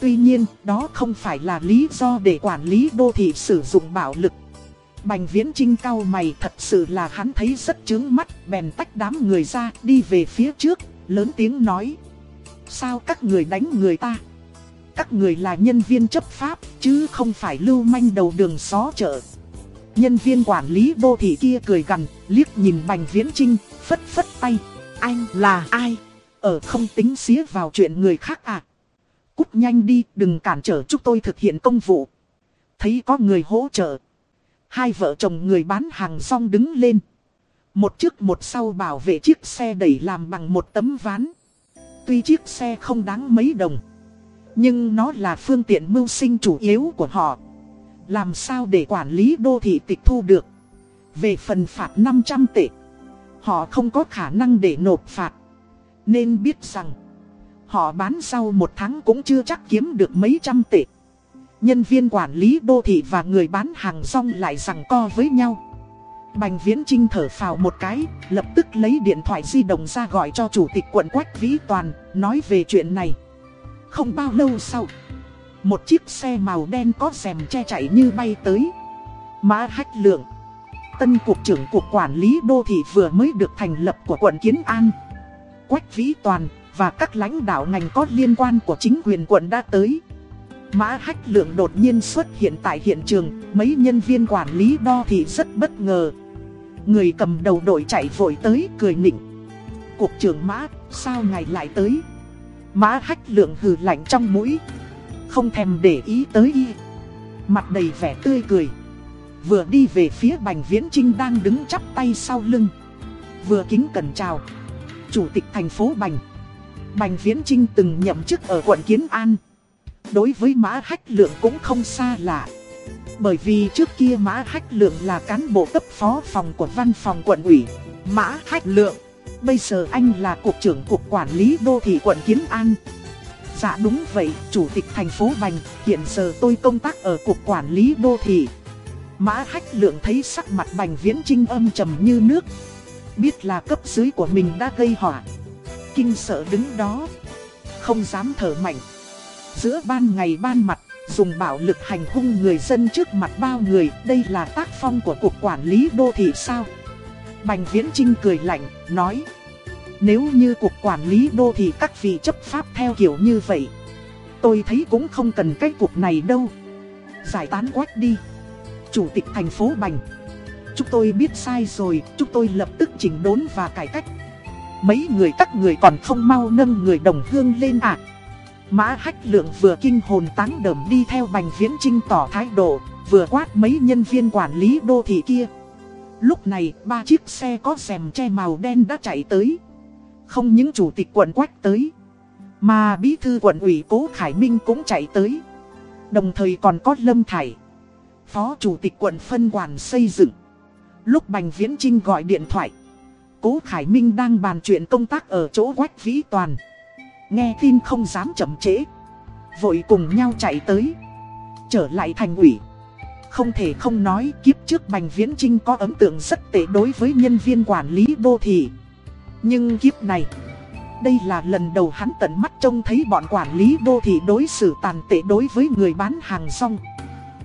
Tuy nhiên, đó không phải là lý do để quản lý đô thị sử dụng bạo lực. Bành viễn trinh cao mày thật sự là hắn thấy rất chướng mắt, bèn tách đám người ra, đi về phía trước, lớn tiếng nói. Sao các người đánh người ta? Các người là nhân viên chấp pháp, chứ không phải lưu manh đầu đường xó chợ. Nhân viên quản lý đô thị kia cười gằn, liếc nhìn Bành Viễn Trinh, phất phất tay. Anh là ai? Ở không tính xía vào chuyện người khác à? Cút nhanh đi, đừng cản trở chúng tôi thực hiện công vụ. Thấy có người hỗ trợ. Hai vợ chồng người bán hàng xong đứng lên. Một trước một sau bảo vệ chiếc xe đẩy làm bằng một tấm ván. Tuy chiếc xe không đáng mấy đồng. Nhưng nó là phương tiện mưu sinh chủ yếu của họ. Làm sao để quản lý đô thị tịch thu được. Về phần phạt 500 tệ. Họ không có khả năng để nộp phạt. Nên biết rằng. Họ bán sau một tháng cũng chưa chắc kiếm được mấy trăm tệ. Nhân viên quản lý đô thị và người bán hàng rong lại rằng co với nhau. Bành Viễn Trinh thở phào một cái, lập tức lấy điện thoại di động ra gọi cho chủ tịch quận Quách Vĩ Toàn, nói về chuyện này. Không bao lâu sau, một chiếc xe màu đen có rèm che chạy như bay tới. Mã Hách Lượng, tân cục trưởng cục quản lý đô thị vừa mới được thành lập của quận Kiến An. Quách Vĩ Toàn và các lãnh đạo ngành có liên quan của chính quyền quận đã tới. Mã Hách Lượng đột nhiên xuất hiện tại hiện trường, mấy nhân viên quản lý đo thị rất bất ngờ. Người cầm đầu đội chạy vội tới cười nịnh. Cục trưởng Mã, sao ngài lại tới? Mã Hách Lượng hừ lạnh trong mũi. Không thèm để ý tới y. Mặt đầy vẻ tươi cười. Vừa đi về phía Bành Viễn Trinh đang đứng chắp tay sau lưng. Vừa kính cẩn chào. Chủ tịch thành phố Bành. Bành Viễn Trinh từng nhậm chức ở quận Kiến An. Đối với Mã Hách Lượng cũng không xa lạ. Bởi vì trước kia Mã Hách Lượng là cán bộ cấp phó phòng của văn phòng quận ủy. Mã Hách Lượng, bây giờ anh là cục trưởng cục quản lý đô thị quận Kiến An. Dạ đúng vậy, chủ tịch thành phố Bành, hiện giờ tôi công tác ở cục quản lý đô thị. Mã Hách Lượng thấy sắc mặt Bành Viễn Trinh âm trầm như nước. Biết là cấp dưới của mình đã gây họa kinh sợ đứng đó. Không dám thở mạnh. Giữa ban ngày ban mặt Dùng bạo lực hành hung người dân trước mặt bao người Đây là tác phong của Cục Quản lý Đô Thị sao? Bành Viễn Trinh cười lạnh, nói Nếu như Cục Quản lý Đô Thị các vị chấp pháp theo kiểu như vậy Tôi thấy cũng không cần cái cục này đâu. Giải tán quách đi. Chủ tịch thành phố Bành Chúng tôi biết sai rồi, chúng tôi lập tức chỉnh đốn và cải cách. Mấy người các người còn không mau nâng người đồng hương lên ạ. À. Mã hách lượng vừa kinh hồn táng đờm đi theo bành viễn trinh tỏ thái độ, Vừa quát mấy nhân viên quản lý đô thị kia. Lúc này, ba chiếc xe có rèm che màu đen đã chạy tới. Không những chủ tịch quận quách tới, Mà bí thư quận ủy Cố Khải Minh cũng chạy tới. Đồng thời còn có Lâm Thải, Phó chủ tịch quận phân quản xây dựng. Lúc Bành Viễn Trinh gọi điện thoại Cố Khải Minh đang bàn chuyện công tác ở chỗ Quách Vĩ Toàn. Nghe tin không dám chậm trễ. Vội cùng nhau chạy tới. Trở lại thành ủy. Không thể không nói kiếp trước Bành Viễn Trinh có ấn tượng rất tệ đối với nhân viên quản lý đô thị. Nhưng kiếp này, đây là lần đầu hắn tận mắt trông thấy bọn quản lý đô thị đối xử tàn tệ đối với người bán hàng rong.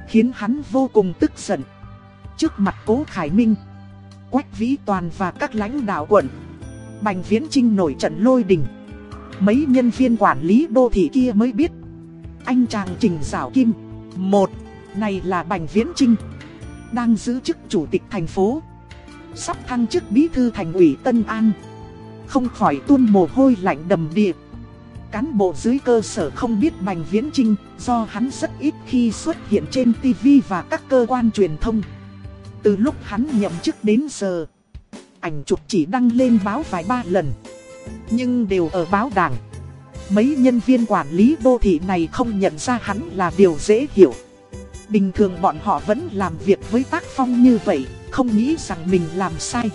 Khiến hắn vô cùng tức giận. Trước mặt cố Khải Minh Quách Vĩ Toàn và các lãnh đạo quận. Bành Viễn Trinh nổi trận lôi đình. Mấy nhân viên quản lý đô thị kia mới biết Anh chàng Trình Giảo Kim Một, này là Bành Viễn Trinh Đang giữ chức chủ tịch thành phố Sắp thăng chức bí thư thành ủy Tân An Không khỏi tuôn mồ hôi lạnh đầm điệp. Cán bộ dưới cơ sở không biết Bành Viễn Trinh Do hắn rất ít khi xuất hiện trên TV và các cơ quan truyền thông từ lúc hắn nhậm chức đến giờ, Ảnh chụp chỉ đăng lên báo vài ba lần. Nhưng đều ở báo đảng. Mấy nhân viên quản lý đô thị này không nhận ra hắn là điều dễ hiểu. Bình thường bọn họ vẫn làm việc với tác phong như vậy, Không nghĩ rằng mình làm sai.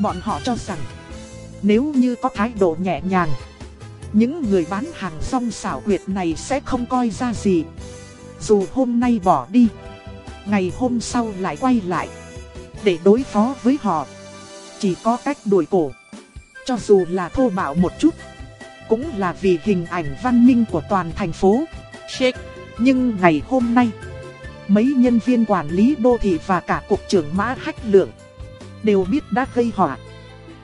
Bọn họ cho rằng, Nếu như có thái độ nhẹ nhàng, Những người bán hàng rong xảo quyệt này sẽ không coi ra gì. Dù hôm nay bỏ đi Ngày hôm sau lại quay lại. Để đối phó với họ. Chỉ có cách đuổi cổ. Cho dù là thô bạo một chút. Cũng là vì hình ảnh văn minh của toàn thành phố. Shake Nhưng ngày hôm nay Mấy nhân viên quản lý đô thị và cả cục trưởng mã hách lượng Đều biết đã gây họa.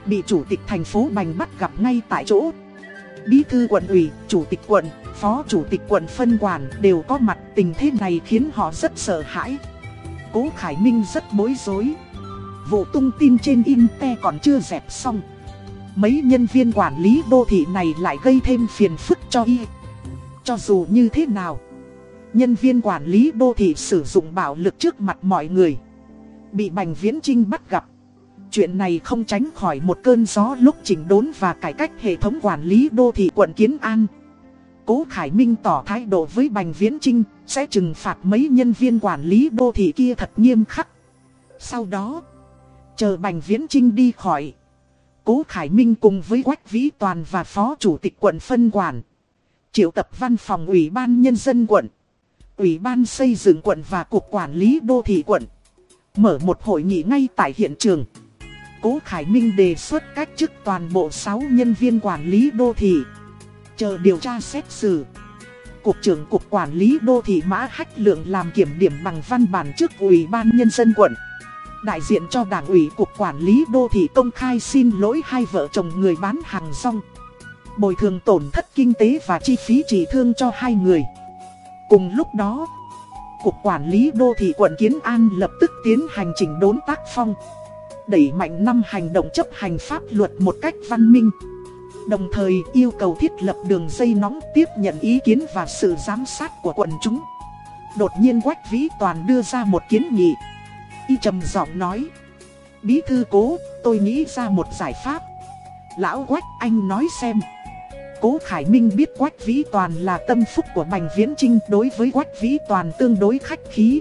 Bị chủ tịch thành phố Bành bắt gặp ngay tại chỗ. Bí thư quận ủy, chủ tịch quận, phó chủ tịch quận phân quản đều có mặt. Tình thế này khiến họ rất sợ hãi. Cố Khải Minh rất bối rối. Vụ tung tin trên Inte còn chưa dẹp xong. Mấy nhân viên quản lý đô thị này lại gây thêm phiền phức cho y. Cho dù như thế nào, Nhân viên quản lý đô thị sử dụng bạo lực trước mặt mọi người. Bị Bành Viễn Trinh bắt gặp. Chuyện này không tránh khỏi một cơn gió lúc chỉnh đốn và cải cách hệ thống quản lý đô thị quận Kiến An. Cố Khải Minh tỏ thái độ với Bành Viễn Trinh Sẽ trừng phạt mấy nhân viên quản lý đô thị kia thật nghiêm khắc. Sau đó, Chờ Bành Viễn Trinh đi khỏi, Cố Khải Minh cùng với Quách Vĩ Toàn và Phó Chủ tịch quận phân quản, Triệu tập văn phòng Ủy ban Nhân dân quận, Ủy ban xây dựng quận và Cục Quản lý Đô thị quận, Mở một hội nghị ngay tại hiện trường. Cố Khải Minh đề xuất cách chức toàn bộ 6 nhân viên quản lý đô thị. Chờ điều tra xét xử Cục trưởng Cục Quản lý Đô thị Mã Hách Lượng làm kiểm điểm bằng văn bản trước Ủy ban Nhân dân quận Đại diện cho Đảng ủy Cục Quản lý Đô thị công khai xin lỗi hai vợ chồng người bán hàng rong Bồi thường tổn thất kinh tế và chi phí trị thương cho hai người Cùng lúc đó, Cục Quản lý Đô thị quận Kiến An lập tức tiến hành chỉnh đốn tác phong. Đẩy mạnh năm hành động chấp hành pháp luật một cách văn minh. Đồng thời yêu cầu thiết lập đường dây nóng tiếp nhận ý kiến và sự giám sát của quần chúng. Đột nhiên Quách Vĩ Toàn đưa ra một kiến nghị. Y trầm giọng nói. Bí thư cố, tôi nghĩ ra một giải pháp. Lão Quách anh nói xem. Cố Khải Minh biết Quách Vĩ Toàn là tâm phúc của Bành Viễn Trinh đối với Quách Vĩ Toàn tương đối khách khí.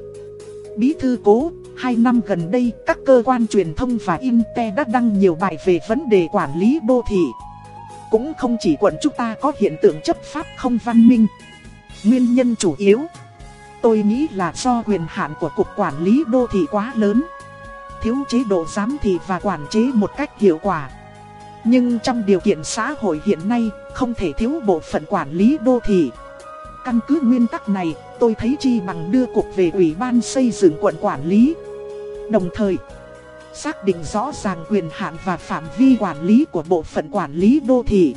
Bí thư cố, hai năm gần đây các cơ quan truyền thông và Inte đã đăng nhiều bài về vấn đề quản lý đô thị. Cũng không chỉ quận chúng ta có hiện tượng chấp pháp không văn minh. Nguyên nhân chủ yếu, tôi nghĩ là do quyền hạn của Cục Quản lý Đô thị quá lớn. Thiếu chế độ giám thị và quản chế một cách hiệu quả. Nhưng trong điều kiện xã hội hiện nay, không thể thiếu bộ phận quản lý đô thị. Căn cứ nguyên tắc này, tôi thấy chi bằng đưa cục về Ủy ban xây dựng quận quản lý. Đồng thời, xác định rõ ràng quyền hạn và phạm vi quản lý của bộ phận quản lý đô thị.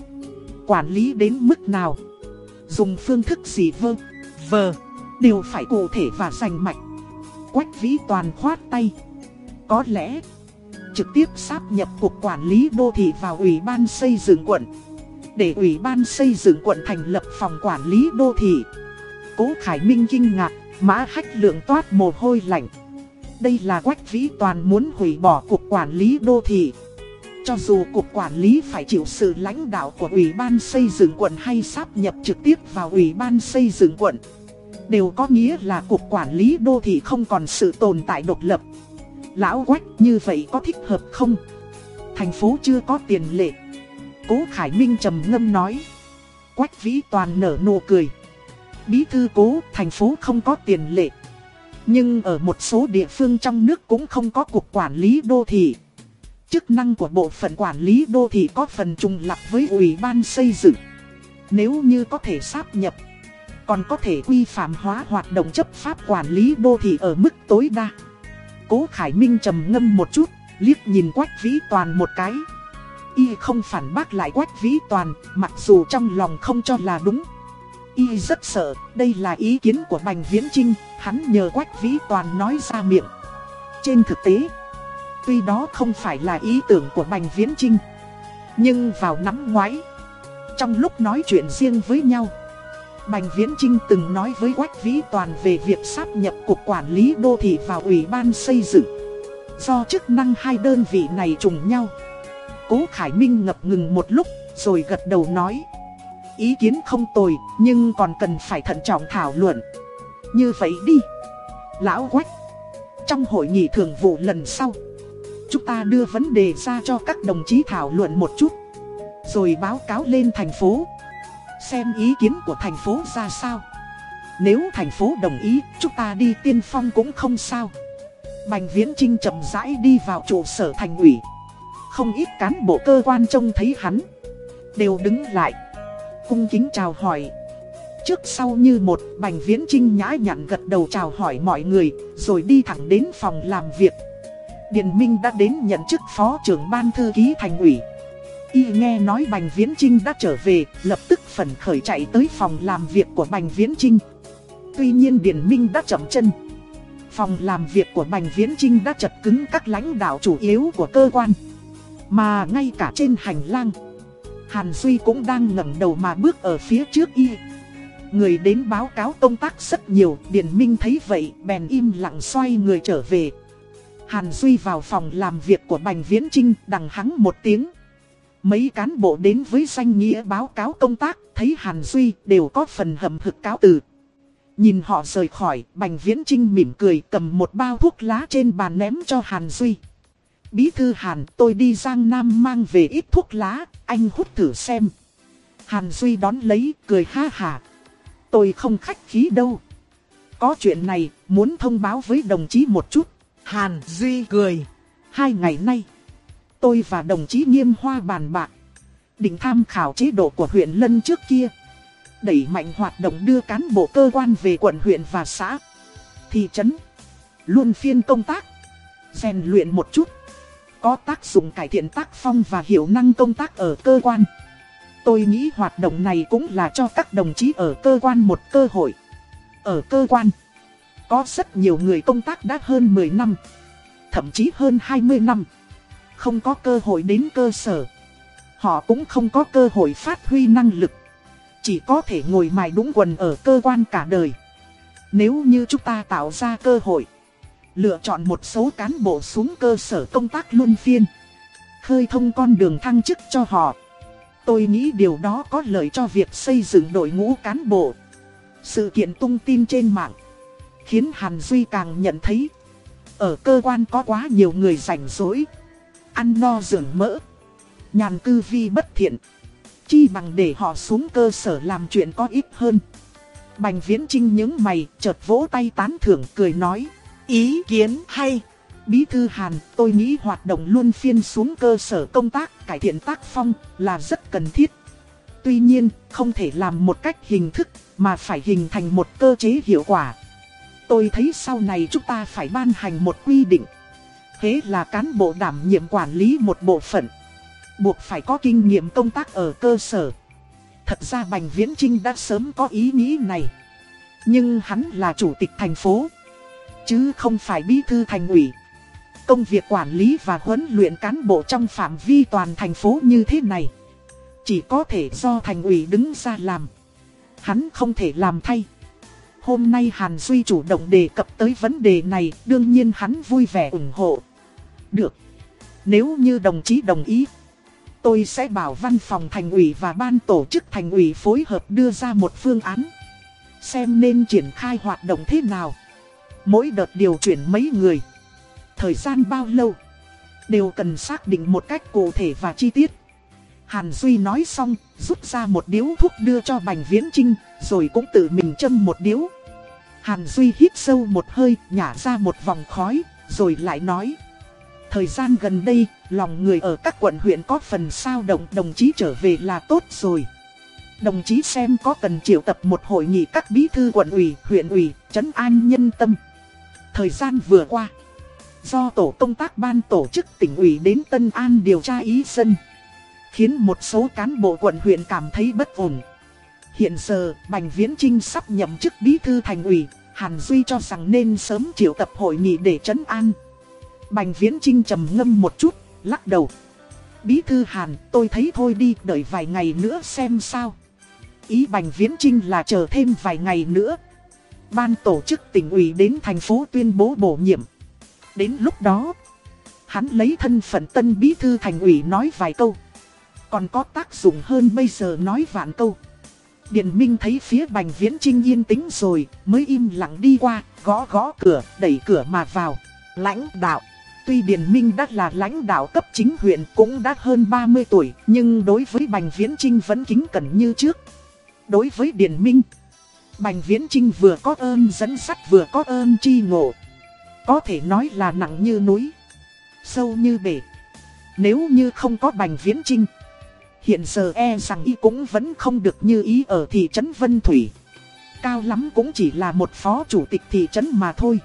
Quản lý đến mức nào? Dùng phương thức gì vơ, vờ, đều phải cụ thể và rành mạch. Quách vĩ toàn khoát tay. Có lẽ trực tiếp sáp nhập Cục Quản lý Đô thị vào Ủy ban xây dựng quận. Để Ủy ban xây dựng quận thành lập phòng quản lý đô thị. Cố Khải Minh kinh ngạc, mã hách lượng toát mồ hôi lạnh. Đây là Quách Vĩ Toàn muốn hủy bỏ Cục Quản lý Đô thị. Cho dù Cục Quản lý phải chịu sự lãnh đạo của Ủy ban xây dựng quận hay sáp nhập trực tiếp vào Ủy ban xây dựng quận. Đều có nghĩa là Cục Quản lý Đô thị không còn sự tồn tại độc lập. Lão Quách như vậy có thích hợp không? Thành phố chưa có tiền lệ. Cố Khải Minh trầm ngâm nói. Quách Vĩ Toàn nở nụ cười. Bí thư cố, thành phố không có tiền lệ. Nhưng ở một số địa phương trong nước cũng không có cục quản lý đô thị. Chức năng của bộ phận quản lý đô thị có phần trùng lập với Ủy ban xây dựng. Nếu như có thể sáp nhập, còn có thể quy phạm hóa hoạt động chấp pháp quản lý đô thị ở mức tối đa. Cố Khải Minh trầm ngâm một chút, liếc nhìn Quách Vĩ Toàn một cái. Y không phản bác lại Quách Vĩ Toàn, mặc dù trong lòng không cho là đúng. Y rất sợ, đây là ý kiến của Bành Viễn Trinh, hắn nhờ Quách Vĩ Toàn nói ra miệng. Trên thực tế, tuy đó không phải là ý tưởng của Bành Viễn Trinh, nhưng vào nắm ngoái, trong lúc nói chuyện riêng với nhau, Bành Viễn Trinh từng nói với Quách Vĩ Toàn về việc sáp nhập Cục Quản lý Đô thị vào Ủy ban xây dựng. Do chức năng hai đơn vị này trùng nhau. Cố Khải Minh ngập ngừng một lúc, rồi gật đầu nói. Ý kiến không tồi, nhưng còn cần phải thận trọng thảo luận. Như vậy đi. Lão Quách. Trong hội nghị thường vụ lần sau, chúng ta đưa vấn đề ra cho các đồng chí thảo luận một chút. Rồi báo cáo lên thành phố. Xem ý kiến của thành phố ra sao. Nếu thành phố đồng ý, chúng ta đi tiên phong cũng không sao. Bành Viễn Trinh chậm rãi đi vào trụ sở thành ủy. Không ít cán bộ cơ quan trông thấy hắn. Đều đứng lại. Cung kính chào hỏi. Trước sau như một Bành Viễn Trinh nhã nhặn gật đầu chào hỏi mọi người. Rồi đi thẳng đến phòng làm việc. Điền Minh đã đến nhận chức phó trưởng ban thư ký thành ủy. Y nghe nói Bành Viễn Trinh đã trở về, lập tức phần khởi chạy tới phòng làm việc của Bành Viễn Trinh. Tuy nhiên Điền Minh đã chậm chân. Phòng làm việc của Bành Viễn Trinh đã chật cứng các lãnh đạo chủ yếu của cơ quan. Mà ngay cả trên hành lang, Hàn Duy cũng đang ngẩng đầu mà bước ở phía trước y. Người đến báo cáo công tác rất nhiều, Điền Minh thấy vậy bèn im lặng xoay người trở về. Hàn Duy vào phòng làm việc của Bành Viễn Trinh đằng hắng một tiếng. Mấy cán bộ đến với danh nghĩa báo cáo công tác, thấy Hàn Duy đều có phần hầm hực cáo từ. Nhìn họ rời khỏi, Bành Viễn Trinh mỉm cười cầm một bao thuốc lá trên bàn ném cho Hàn Duy. Bí thư Hàn, tôi đi Giang Nam mang về ít thuốc lá, anh hút thử xem. Hàn Duy đón lấy, cười ha hà. Tôi không khách khí đâu. Có chuyện này, muốn thông báo với đồng chí một chút. Hàn Duy cười. Hai ngày nay, tôi và đồng chí Nghiêm Hoa bàn bạc. Định tham khảo chế độ của huyện Lân trước kia. Đẩy mạnh hoạt động đưa cán bộ cơ quan về quận huyện và xã. Thị trấn. Luôn phiên công tác. rèn luyện một chút. Có tác dụng cải thiện tác phong và hiệu năng công tác ở cơ quan. Tôi nghĩ hoạt động này cũng là cho các đồng chí ở cơ quan một cơ hội. Ở cơ quan, có rất nhiều người công tác đã hơn 10 năm, thậm chí hơn 20 năm. Không có cơ hội đến cơ sở. Họ cũng không có cơ hội phát huy năng lực. Chỉ có thể ngồi mài đúng quần ở cơ quan cả đời. Nếu như chúng ta tạo ra cơ hội, lựa chọn một số cán bộ xuống cơ sở công tác luân phiên, khơi thông con đường thăng chức cho họ. Tôi nghĩ điều đó có lợi cho việc xây dựng đội ngũ cán bộ. Sự kiện tung tin trên mạng khiến Hàn Duy càng nhận thấy ở cơ quan có quá nhiều người rảnh rỗi, ăn no dưỡng mỡ, nhàn cư vi bất thiện. Chi bằng để họ xuống cơ sở làm chuyện có ích hơn. Bành Viễn Trinh những mày chợt vỗ tay tán thưởng cười nói. Ý kiến hay. Bí thư Hàn, tôi nghĩ hoạt động luôn phiên xuống cơ sở công tác, cải thiện tác phong là rất cần thiết. Tuy nhiên, không thể làm một cách hình thức, mà phải hình thành một cơ chế hiệu quả. Tôi thấy sau này chúng ta phải ban hành một quy định. Thế là cán bộ đảm nhiệm quản lý một bộ phận. Buộc phải có kinh nghiệm công tác ở cơ sở. Thật ra Bành Viễn Trinh đã sớm có ý nghĩ này. Nhưng hắn là chủ tịch thành phố. Chứ không phải bí thư thành ủy. Công việc quản lý và huấn luyện cán bộ trong phạm vi toàn thành phố như thế này. Chỉ có thể do thành ủy đứng ra làm. Hắn không thể làm thay. Hôm nay Hàn Duy chủ động đề cập tới vấn đề này, đương nhiên hắn vui vẻ ủng hộ. Được. Nếu như đồng chí đồng ý, tôi sẽ bảo văn phòng thành ủy và ban tổ chức thành ủy phối hợp đưa ra một phương án. Xem nên triển khai hoạt động thế nào. Mỗi đợt điều chuyển mấy người. Thời gian bao lâu. Đều cần xác định một cách cụ thể và chi tiết. Hàn Duy nói xong, rút ra một điếu thuốc đưa cho Bành Viễn Trinh, rồi cũng tự mình châm một điếu. Hàn Duy hít sâu một hơi, nhả ra một vòng khói, rồi lại nói. Thời gian gần đây, lòng người ở các quận huyện có phần sao động đồng chí trở về là tốt rồi. Đồng chí xem có cần triệu tập một hội nghị các bí thư quận ủy, huyện ủy, trấn an nhân tâm. Thời gian vừa qua, do tổ công tác ban tổ chức tỉnh ủy đến Tân An điều tra ý dân. Khiến một số cán bộ quận huyện cảm thấy bất ổn. Hiện giờ, Bành Viễn Trinh sắp nhậm chức bí thư thành ủy, Hàn Duy cho rằng nên sớm triệu tập hội nghị để trấn an. Bành Viễn Trinh trầm ngâm một chút, lắc đầu. Bí thư Hàn, tôi thấy thôi đi, đợi vài ngày nữa xem sao. Ý Bành Viễn Trinh là chờ thêm vài ngày nữa. Ban tổ chức tỉnh ủy đến thành phố tuyên bố bổ nhiệm. Đến lúc đó, hắn lấy thân phận tân bí thư thành ủy nói vài câu. Còn có tác dụng hơn bây giờ nói vạn câu. Điền Minh thấy phía Bành Viễn Trinh yên tĩnh rồi, mới im lặng đi qua, gõ gõ cửa, đẩy cửa mà vào. Lãnh đạo. Tuy Điền Minh đã là lãnh đạo cấp chính huyện cũng đã hơn 30 tuổi, nhưng đối với Bành Viễn Trinh vẫn kính cẩn như trước. Đối với Điền Minh, Bành Viễn Trinh vừa có ơn dẫn sắt vừa có ơn chi ngộ. Có thể nói là nặng như núi, sâu như bể. Nếu như không có Bành Viễn Trinh, hiện giờ e rằng y cũng vẫn không được như ý ở thị trấn Vân Thủy. Cao lắm cũng chỉ là một phó chủ tịch thị trấn mà thôi.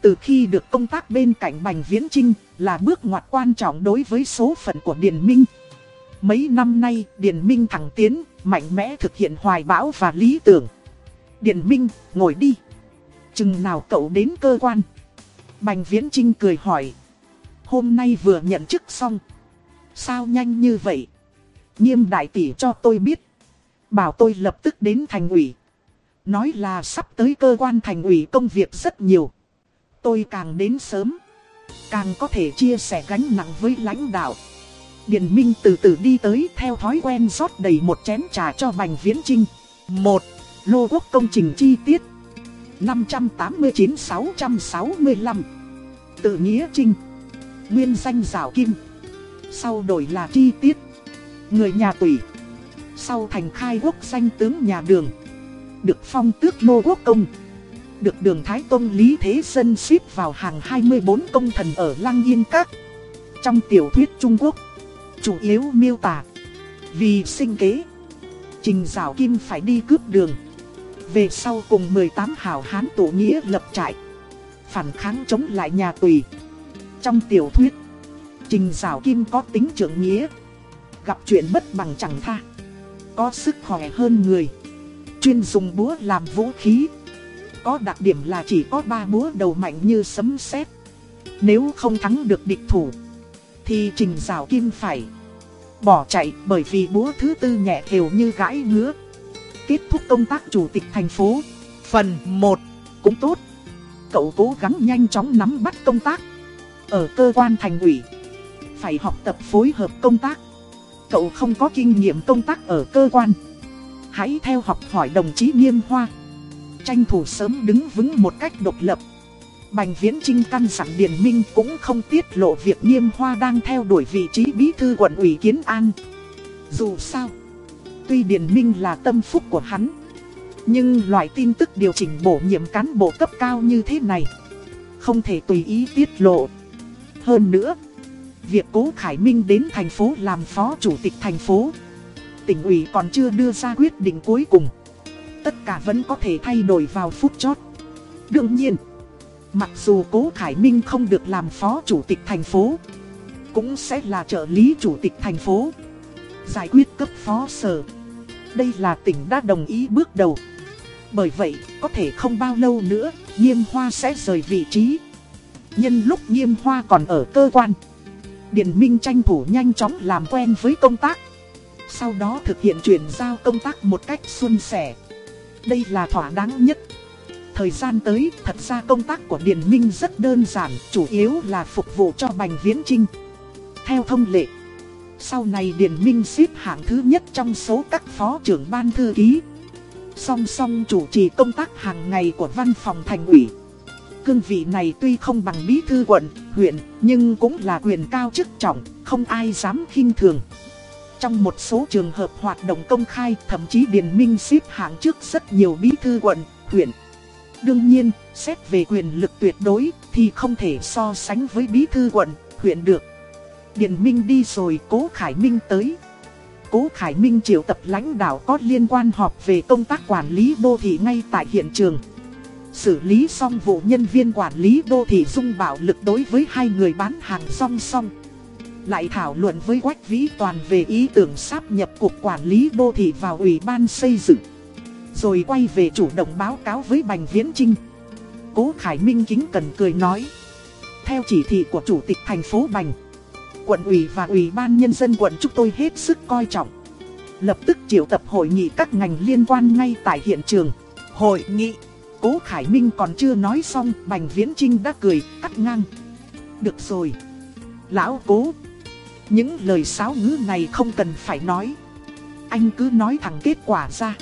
Từ khi được công tác bên cạnh Bành Viễn Trinh là bước ngoặt quan trọng đối với số phận của Điền Minh. Mấy năm nay, Điền Minh thẳng tiến, mạnh mẽ thực hiện hoài bão và lý tưởng. Điền Minh, ngồi đi. Chừng nào cậu đến cơ quan? Bành Viễn Trinh cười hỏi. Hôm nay vừa nhận chức xong. Sao nhanh như vậy? Nghiêm đại tỷ cho tôi biết. Bảo tôi lập tức đến thành ủy. Nói là sắp tới cơ quan thành ủy công việc rất nhiều. Tôi càng đến sớm. Càng có thể chia sẻ gánh nặng với lãnh đạo. Điền Minh từ từ đi tới theo thói quen rót đầy một chén trà cho Bành Viễn Trinh. Một, lô quốc công trình chi tiết. 589-665. Tự nghĩa Trinh. Nguyên danh Giảo Kim. Sau đổi là chi tiết. Người nhà tùy. Sau thành khai quốc danh tướng nhà đường. Được phong tước lô quốc công. Được đường Thái Tông Lý Thế Dân xếp vào hàng 24 công thần ở Lăng Yên Các. Trong tiểu thuyết Trung Quốc chủ yếu miêu tả. Vì sinh kế, Trình Giảo Kim phải đi cướp đường. Về sau cùng 18 hảo hán tổ nghĩa lập trại. Phản kháng chống lại nhà tùy. Trong tiểu thuyết, Trình Giảo Kim có tính trưởng nghĩa. Gặp chuyện bất bằng chẳng tha. Có sức khỏe hơn người. Chuyên dùng búa làm vũ khí. Có đặc điểm là chỉ có ba búa đầu mạnh như sấm sét. Nếu không thắng được địch thủ thì Trình Giảo Kim phải bỏ chạy bởi vì búa thứ tư nhẹ hiểu như gãi ngứa. Kết thúc công tác chủ tịch thành phố. Phần 1 cũng tốt. Cậu cố gắng nhanh chóng nắm bắt công tác. Ở cơ quan thành ủy, phải học tập phối hợp công tác. Cậu không có kinh nghiệm công tác ở cơ quan. Hãy theo học hỏi đồng chí Nghiêm Hoa. Tranh thủ sớm đứng vững một cách độc lập. Bành Viễn Trinh căn dặn Điền Minh cũng không tiết lộ việc Nghiêm Hoa đang theo đuổi vị trí bí thư quận ủy Kiến An. Dù sao, tuy Điền Minh là tâm phúc của hắn, nhưng loại tin tức điều chỉnh bổ nhiệm cán bộ cấp cao như thế này, không thể tùy ý tiết lộ. Hơn nữa, việc Cố Khải Minh đến thành phố làm phó chủ tịch thành phố, tỉnh ủy còn chưa đưa ra quyết định cuối cùng. Tất cả vẫn có thể thay đổi vào phút chót. Đương nhiên, Mặc dù Cố Khải Minh không được làm phó chủ tịch thành phố Cũng sẽ là trợ lý chủ tịch thành phố Giải quyết cấp phó sở đây là tỉnh đã đồng ý bước đầu. Bởi vậy có thể không bao lâu nữa Nghiêm Hoa sẽ rời vị trí. Nhân lúc Nghiêm Hoa còn ở cơ quan Điền Minh tranh thủ nhanh chóng làm quen với công tác. Sau đó thực hiện chuyển giao công tác một cách xuân sẻ. Đây là thỏa đáng nhất. Thời gian tới, thật ra công tác của Điền Minh rất đơn giản, chủ yếu là phục vụ cho Bành Viễn Trinh. Theo thông lệ, sau này Điền Minh xếp hạng thứ nhất trong số các phó trưởng ban thư ký. Song song chủ trì công tác hàng ngày của văn phòng thành ủy. Cương vị này tuy không bằng bí thư quận, huyện, nhưng cũng là quyền cao chức trọng, không ai dám khinh thường. Trong một số trường hợp hoạt động công khai, thậm chí Điền Minh xếp hạng trước rất nhiều bí thư quận, huyện. Đương nhiên, xét về quyền lực tuyệt đối thì không thể so sánh với bí thư quận, huyện được. Điền Minh đi rồi Cố Khải Minh tới. Cố Khải Minh triệu tập lãnh đạo có liên quan họp về công tác quản lý đô thị ngay tại hiện trường. Xử lý xong vụ nhân viên quản lý đô thị dung bạo lực đối với hai người bán hàng song song. lại thảo luận với Quách Vĩ Toàn về ý tưởng sáp nhập Cục Quản lý Đô Thị vào Ủy ban xây dựng. Rồi quay về chủ động báo cáo với Bành Viễn Trinh. Cố Khải Minh kính cần cười nói. Theo chỉ thị của Chủ tịch thành phố Bành, quận ủy và Ủy ban Nhân dân quận chúng tôi hết sức coi trọng. Lập tức triệu tập hội nghị các ngành liên quan ngay tại hiện trường. Hội nghị, Cố Khải Minh còn chưa nói xong, Bành Viễn Trinh đã cười, cắt ngang. Được rồi. Lão Cố, những lời sáo ngữ này không cần phải nói. Anh cứ nói thẳng kết quả ra.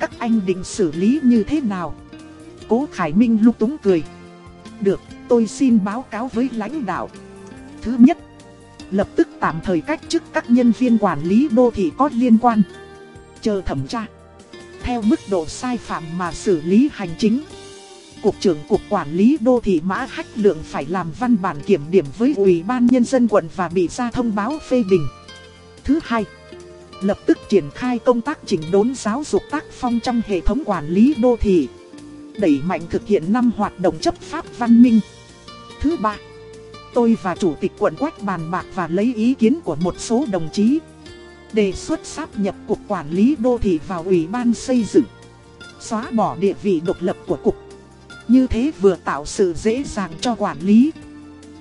Các anh định xử lý như thế nào? Cố Khải Minh lúc túng cười. Được, tôi xin báo cáo với lãnh đạo. Thứ nhất, lập tức tạm thời cách chức các nhân viên quản lý đô thị có liên quan. Chờ thẩm tra. Theo mức độ sai phạm mà xử lý hành chính. Cục trưởng Cục Quản lý Đô thị Mã Hách Lượng phải làm văn bản kiểm điểm với Ủy ban Nhân dân quận và bị ra thông báo phê bình. Thứ hai, lập tức triển khai công tác chỉnh đốn giáo dục tác phong trong hệ thống quản lý đô thị. Đẩy mạnh thực hiện năm hoạt động chấp pháp văn minh. Thứ ba, tôi và Chủ tịch quận Quách bàn bạc và lấy ý kiến của một số đồng chí. Đề xuất sáp nhập Cục Quản lý Đô thị vào Ủy ban xây dựng. Xóa bỏ địa vị độc lập của Cục. Như thế vừa tạo sự dễ dàng cho quản lý.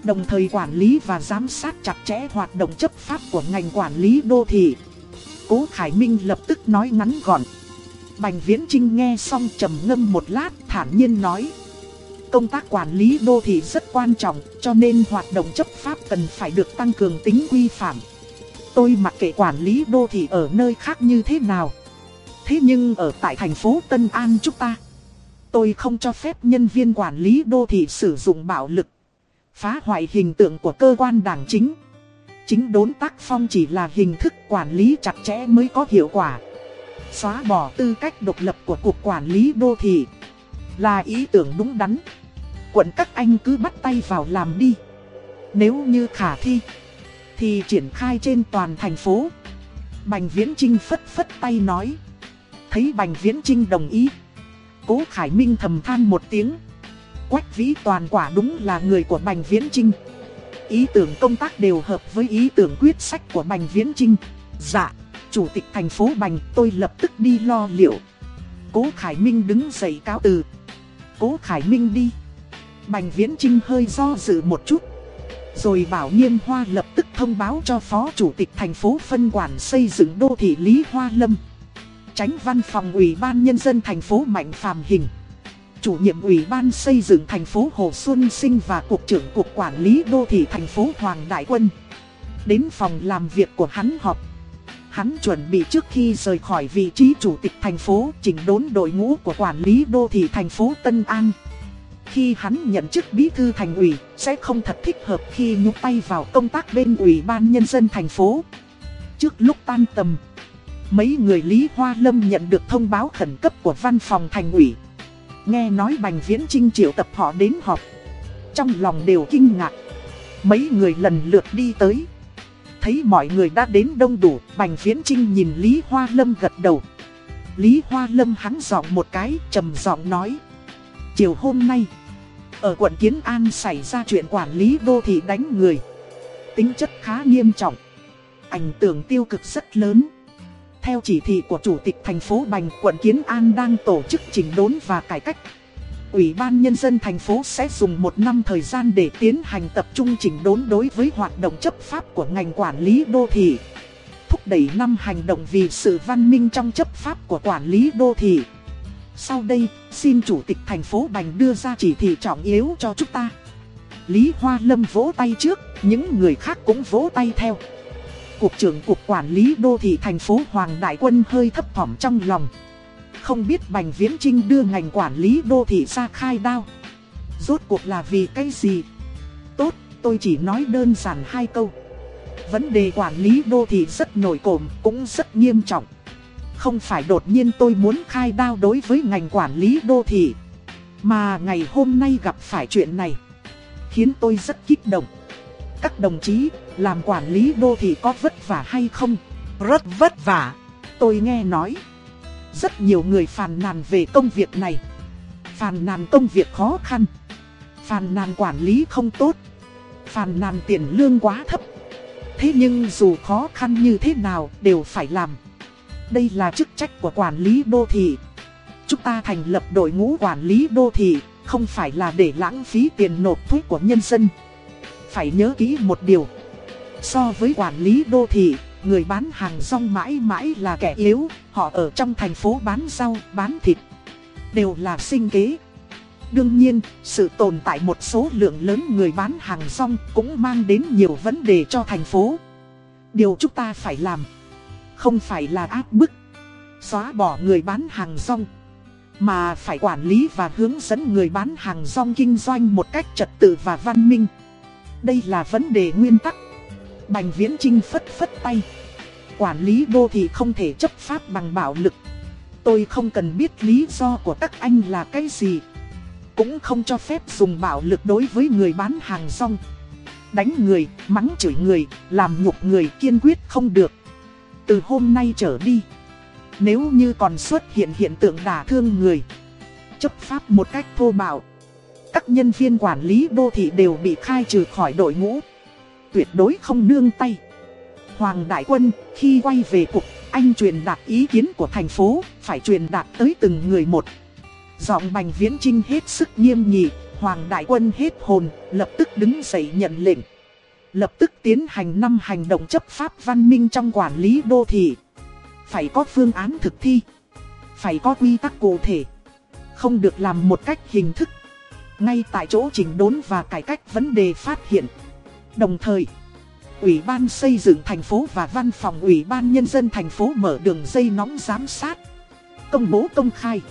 Đồng thời quản lý và giám sát chặt chẽ hoạt động chấp pháp của ngành quản lý đô thị. Cố Khải Minh lập tức nói ngắn gọn. Bành Viễn Trinh nghe xong trầm ngâm một lát thản nhiên nói. Công tác quản lý đô thị rất quan trọng cho nên hoạt động chấp pháp cần phải được tăng cường tính quy phạm. Tôi mặc kệ quản lý đô thị ở nơi khác như thế nào. Thế nhưng ở tại thành phố Tân An chúng ta, tôi không cho phép nhân viên quản lý đô thị sử dụng bạo lực, phá hoại hình tượng của cơ quan đảng chính. Chính đốn tác phong chỉ là hình thức quản lý chặt chẽ mới có hiệu quả. Xóa bỏ tư cách độc lập của Cục Quản lý Đô Thị là ý tưởng đúng đắn. Quận các anh cứ bắt tay vào làm đi. Nếu như khả thi, thì triển khai trên toàn thành phố. Bành Viễn Trinh phất phất tay nói. Thấy Bành Viễn Trinh đồng ý. Cố Khải Minh thầm than một tiếng. Quách vĩ toàn quả đúng là người của Bành Viễn Trinh. Ý tưởng công tác đều hợp với ý tưởng quyết sách của Bành Viễn Trinh. Dạ, Chủ tịch thành phố Bành tôi lập tức đi lo liệu. Cố Khải Minh đứng dậy cáo từ. Cố Khải Minh đi. Bành Viễn Trinh hơi do dự một chút. Rồi bảo Nghiêm Hoa lập tức thông báo cho Phó Chủ tịch thành phố phân quản xây dựng đô thị Lý Hoa Lâm. Tránh văn phòng Ủy ban Nhân dân thành phố Mạnh Phàm Hình chủ nhiệm Ủy ban xây dựng thành phố Hồ Xuân Sinh và Cục trưởng Cục Quản lý Đô thị thành phố Hoàng Đại Quân. Đến phòng làm việc của hắn họp. Hắn chuẩn bị trước khi rời khỏi vị trí chủ tịch thành phố, chỉnh đốn đội ngũ của quản lý đô thị thành phố Tân An. Khi hắn nhận chức bí thư thành ủy, sẽ không thật thích hợp khi nhúc tay vào công tác bên Ủy ban Nhân dân thành phố. Trước lúc tan tầm, mấy người Lý Hoa Lâm nhận được thông báo khẩn cấp của văn phòng thành ủy. Nghe nói Bành Viễn Trinh triệu tập họ đến họp. Trong lòng đều kinh ngạc. Mấy người lần lượt đi tới. Thấy mọi người đã đến đông đủ, Bành Viễn Trinh nhìn Lý Hoa Lâm gật đầu. Lý Hoa Lâm hắn giọng một cái, trầm giọng nói. Chiều hôm nay, ở quận Kiến An xảy ra chuyện quản lý đô thị đánh người. Tính chất khá nghiêm trọng. Ảnh tưởng tiêu cực rất lớn. Theo chỉ thị của Chủ tịch thành phố Bành, quận Kiến An đang tổ chức chỉnh đốn và cải cách. Ủy ban Nhân dân thành phố sẽ dùng một năm thời gian để tiến hành tập trung chỉnh đốn đối với hoạt động chấp pháp của ngành quản lý đô thị. Thúc đẩy năm hành động vì sự văn minh trong chấp pháp của quản lý đô thị. Sau đây, xin Chủ tịch thành phố Bành đưa ra chỉ thị trọng yếu cho chúng ta. Lý Hoa Lâm vỗ tay trước, những người khác cũng vỗ tay theo. Cục trưởng Cục Quản lý Đô thị thành phố Hoàng Đại Quân hơi thấp thỏm trong lòng. Không biết Bành Viễn Trinh đưa ngành quản lý đô thị ra khai đao. Rốt cuộc là vì cái gì? Tốt, tôi chỉ nói đơn giản hai câu. Vấn đề quản lý đô thị rất nổi cộm, cũng rất nghiêm trọng. Không phải đột nhiên tôi muốn khai đao đối với ngành quản lý đô thị. Mà ngày hôm nay gặp phải chuyện này. Khiến tôi rất kích động. Các đồng chí, làm quản lý đô thị có vất vả hay không? Rất vất vả. Tôi nghe nói. Rất nhiều người phàn nàn về công việc này. Phàn nàn công việc khó khăn. Phàn nàn quản lý không tốt. Phàn nàn tiền lương quá thấp. Thế nhưng dù khó khăn như thế nào đều phải làm. Đây là chức trách của quản lý đô thị. Chúng ta thành lập đội ngũ quản lý đô thị, không phải là để lãng phí tiền nộp thuế của nhân dân. Phải nhớ kỹ một điều. So với quản lý đô thị, người bán hàng rong mãi mãi là kẻ yếu, họ ở trong thành phố bán rau, bán thịt, đều là sinh kế. Đương nhiên, sự tồn tại một số lượng lớn người bán hàng rong cũng mang đến nhiều vấn đề cho thành phố. Điều chúng ta phải làm, không phải là áp bức, xóa bỏ người bán hàng rong, mà phải quản lý và hướng dẫn người bán hàng rong kinh doanh một cách trật tự và văn minh. Đây là vấn đề nguyên tắc. Bành Viễn Trinh phất phất tay. Quản lý đô thị không thể chấp pháp bằng bạo lực. Tôi không cần biết lý do của các anh là cái gì. Cũng không cho phép dùng bạo lực đối với người bán hàng rong. Đánh người, mắng chửi người, làm nhục người kiên quyết không được. Từ hôm nay trở đi, nếu như còn xuất hiện hiện tượng đả thương người, chấp pháp một cách thô bạo, các nhân viên quản lý đô thị đều bị khai trừ khỏi đội ngũ. Tuyệt đối không nương tay. Hoàng Đại Quân, khi quay về cục, anh truyền đạt ý kiến của thành phố, phải truyền đạt tới từng người một. Giọng bành viễn trinh hết sức nghiêm nghị, Hoàng Đại Quân hết hồn, lập tức đứng dậy nhận lệnh. Lập tức tiến hành năm hành động chấp pháp văn minh trong quản lý đô thị. Phải có phương án thực thi. Phải có quy tắc cụ thể. Không được làm một cách hình thức. Ngay tại chỗ chỉnh đốn và cải cách vấn đề phát hiện. Đồng thời, Ủy ban xây dựng thành phố và văn phòng Ủy ban Nhân dân thành phố mở đường dây nóng giám sát. Công bố công khai.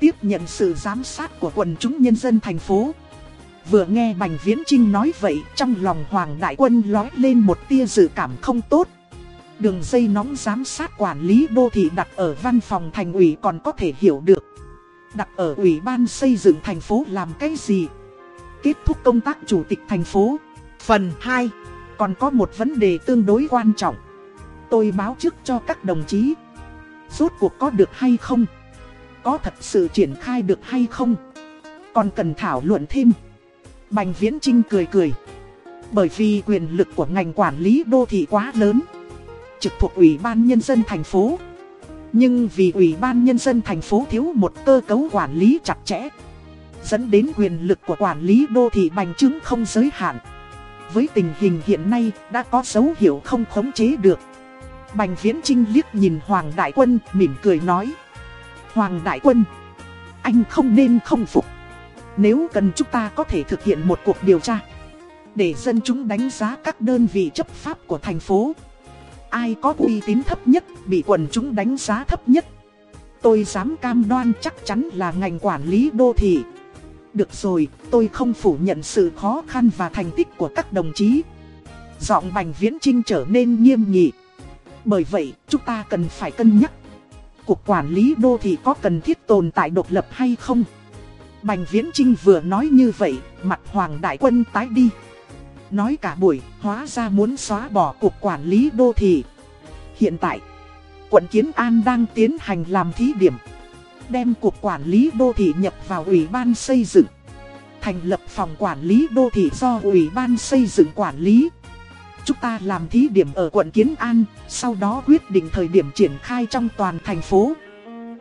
Tiếp nhận sự giám sát của quần chúng nhân dân thành phố. Vừa nghe Bành Viễn Trinh nói vậy, trong lòng Hoàng Đại Quân lói lên một tia dự cảm không tốt. Đường dây nóng giám sát quản lý đô thị đặt ở văn phòng thành ủy còn có thể hiểu được. Đặt ở ủy ban xây dựng thành phố làm cái gì? Kết thúc công tác chủ tịch thành phố. Phần 2. Còn có một vấn đề tương đối quan trọng. Tôi báo trước cho các đồng chí. Rốt cuộc có được hay không? Có thật sự triển khai được hay không? Còn cần thảo luận thêm. Bành Viễn Trinh cười cười. Bởi vì quyền lực của ngành quản lý đô thị quá lớn. Trực thuộc Ủy ban Nhân dân thành phố. Nhưng vì Ủy ban Nhân dân thành phố thiếu một cơ cấu quản lý chặt chẽ. Dẫn đến quyền lực của quản lý đô thị bành trướng không giới hạn. Với tình hình hiện nay đã có dấu hiệu không khống chế được. Bành Viễn Trinh liếc nhìn Hoàng Đại Quân mỉm cười nói. Hoàng Đại Quân, anh không nên không phục. Nếu cần chúng ta có thể thực hiện một cuộc điều tra Để dân chúng đánh giá các đơn vị chấp pháp của thành phố. Ai có uy tín thấp nhất bị quần chúng đánh giá thấp nhất. Tôi dám cam đoan chắc chắn là ngành quản lý đô thị. Được rồi, tôi không phủ nhận sự khó khăn và thành tích của các đồng chí. Giọng Bành Viễn Trinh trở nên nghiêm nghị. Bởi vậy, chúng ta cần phải cân nhắc. Cục quản lý đô thị có cần thiết tồn tại độc lập hay không? Bành Viễn Trinh vừa nói như vậy, mặt Hoàng Đại Quân tái đi. Nói cả buổi, hóa ra muốn xóa bỏ cục quản lý đô thị. Hiện tại, quận Kiến An đang tiến hành làm thí điểm. Đem cục quản lý đô thị nhập vào Ủy ban xây dựng. Thành lập phòng quản lý đô thị do Ủy ban xây dựng quản lý. Chúng ta làm thí điểm ở quận Kiến An, sau đó quyết định thời điểm triển khai trong toàn thành phố.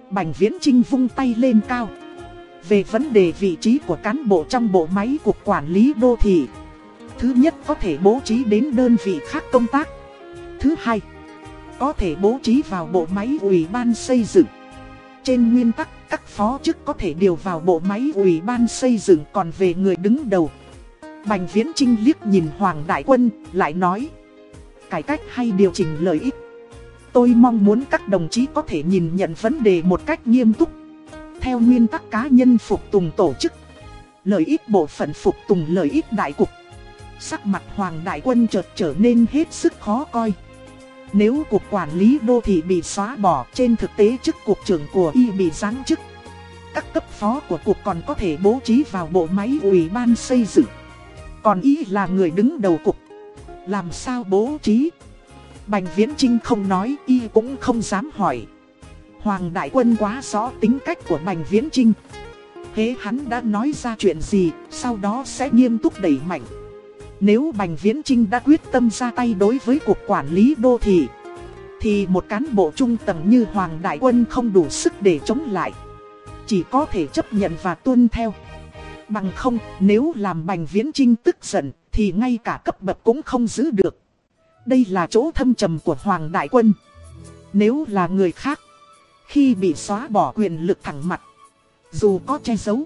Bành Viễn Trinh vung tay lên cao. Về vấn đề vị trí của cán bộ trong bộ máy cục quản lý đô thị. Thứ nhất, có thể bố trí đến đơn vị khác công tác. Thứ hai, Có thể bố trí vào bộ máy ủy ban xây dựng. Trên nguyên tắc, các phó chức có thể điều vào bộ máy ủy ban xây dựng còn về người đứng đầu. Bành Viễn Trinh liếc nhìn Hoàng Đại Quân, lại nói, Cải cách hay điều chỉnh lợi ích? Tôi mong muốn các đồng chí có thể nhìn nhận vấn đề một cách nghiêm túc theo nguyên tắc cá nhân phục tùng tổ chức, Lợi ích bộ phận phục tùng lợi ích đại cục. Sắc mặt Hoàng Đại Quân chợt trở nên hết sức khó coi. Nếu cục quản lý đô thị bị xóa bỏ trên thực tế chức cục trưởng của y bị giáng chức, Các cấp phó của cục còn có thể bố trí vào bộ máy ủy ban xây dựng. Còn y là người đứng đầu cục, Làm sao bố trí? Bành Viễn Trinh không nói, y cũng không dám hỏi. Hoàng Đại Quân quá rõ tính cách của Bành Viễn Trinh. Hế hắn đã nói ra chuyện gì, sau đó sẽ nghiêm túc đẩy mạnh. Nếu Bành Viễn Trinh đã quyết tâm ra tay đối với cuộc quản lý đô thị Thì một cán bộ trung tầng như Hoàng Đại Quân không đủ sức để chống lại Chỉ có thể chấp nhận và tuân theo Bằng không, nếu làm Bành Viễn Trinh tức giận Thì ngay cả cấp bậc cũng không giữ được Đây là chỗ thâm trầm của Hoàng Đại Quân Nếu là người khác khi bị xóa bỏ quyền lực thẳng mặt Dù có che giấu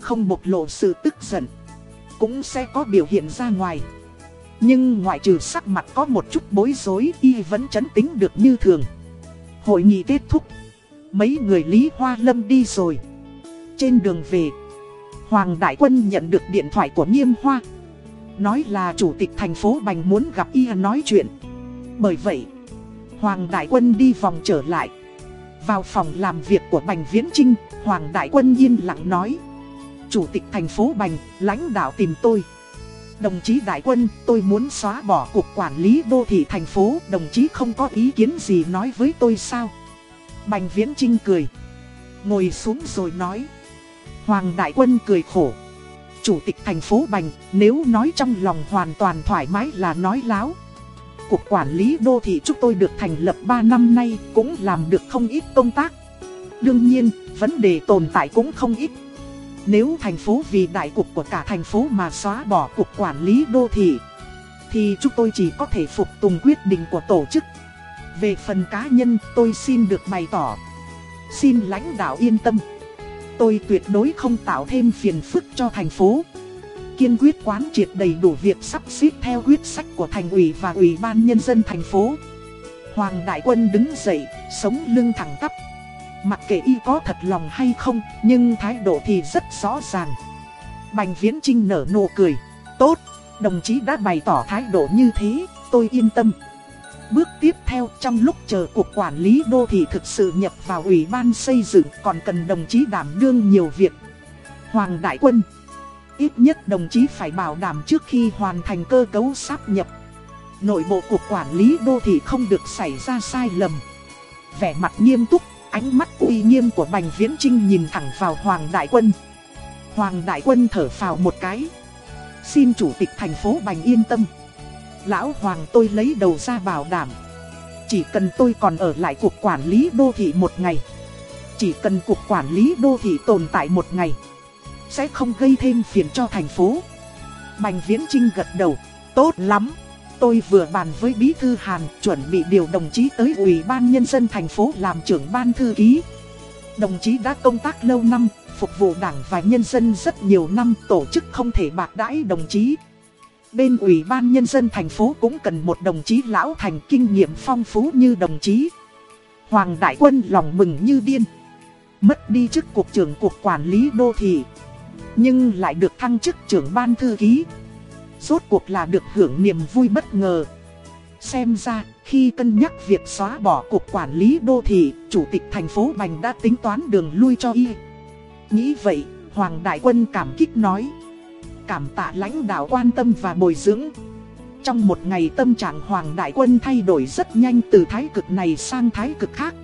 Không bộc lộ sự tức giận cũng sẽ có biểu hiện ra ngoài. Nhưng ngoại trừ sắc mặt có một chút bối rối y vẫn chấn tính được như thường. Hội nghị kết thúc. Mấy người Lý Hoa Lâm đi rồi. Trên đường về, Hoàng Đại Quân nhận được điện thoại của Nghiêm Hoa. Nói là chủ tịch thành phố Bành muốn gặp y nói chuyện. Bởi vậy, Hoàng Đại Quân đi vòng trở lại. Vào phòng làm việc của Bành Viễn Trinh, Hoàng Đại Quân yên lặng nói. Chủ tịch thành phố Bành, lãnh đạo tìm tôi. Đồng chí Đại Quân, tôi muốn xóa bỏ cục quản lý đô thị thành phố, đồng chí không có ý kiến gì nói với tôi sao? Bành Viễn Trinh cười. Ngồi xuống rồi nói. Hoàng Đại Quân cười khổ. Chủ tịch thành phố Bành, nếu nói trong lòng hoàn toàn thoải mái là nói láo. Cục quản lý đô thị chúng tôi được thành lập 3 năm nay cũng làm được không ít công tác. Đương nhiên, vấn đề tồn tại cũng không ít. Nếu thành phố vì đại cục của cả thành phố mà xóa bỏ cục quản lý đô thị Thì chúng tôi chỉ có thể phục tùng quyết định của tổ chức Về phần cá nhân tôi xin được bày tỏ Xin lãnh đạo yên tâm Tôi tuyệt đối không tạo thêm phiền phức cho thành phố Kiên quyết quán triệt đầy đủ việc sắp xếp theo quyết sách của thành ủy và ủy ban nhân dân thành phố Hoàng Đại Quân đứng dậy, sống lưng thẳng tắp Mặc kệ y có thật lòng hay không, nhưng thái độ thì rất rõ ràng. Bành Viễn Trinh nở nụ cười. Tốt, đồng chí đã bày tỏ thái độ như thế, tôi yên tâm. Bước tiếp theo trong lúc chờ cuộc quản lý đô thị thực sự nhập vào ủy ban xây dựng còn cần đồng chí đảm đương nhiều việc. Hoàng Đại Quân Ít nhất đồng chí phải bảo đảm trước khi hoàn thành cơ cấu sáp nhập. Nội bộ cuộc quản lý đô thị không được xảy ra sai lầm. Vẻ mặt nghiêm túc, Ánh mắt uy nghiêm của Bành Viễn Trinh nhìn thẳng vào Hoàng Đại Quân. Hoàng Đại Quân thở phào một cái. Xin Chủ tịch thành phố Bành yên tâm. Lão Hoàng tôi lấy đầu ra bảo đảm. Chỉ cần tôi còn ở lại cục quản lý đô thị một ngày. Chỉ cần cục quản lý đô thị tồn tại một ngày. Sẽ không gây thêm phiền cho thành phố. Bành Viễn Trinh gật đầu. Tốt lắm. Tôi vừa bàn với Bí Thư Hàn chuẩn bị điều đồng chí tới Ủy ban Nhân dân thành phố làm trưởng ban thư ký. Đồng chí đã công tác lâu năm, phục vụ đảng và nhân dân rất nhiều năm tổ chức không thể bạc đãi đồng chí. Bên Ủy ban Nhân dân thành phố cũng cần một đồng chí lão thành kinh nghiệm phong phú như đồng chí. Hoàng Đại Quân lòng mừng như điên. Mất đi chức cục trưởng cục quản lý đô thị. Nhưng lại được thăng chức trưởng ban thư ký. Rốt cuộc là được hưởng niềm vui bất ngờ. Xem ra, khi cân nhắc việc xóa bỏ cục quản lý đô thị, Chủ tịch thành phố Bành đã tính toán đường lui cho y. Nghĩ vậy, Hoàng Đại Quân cảm kích nói. Cảm tạ lãnh đạo quan tâm và bồi dưỡng. Trong một ngày tâm trạng Hoàng Đại Quân thay đổi rất nhanh từ thái cực này sang thái cực khác.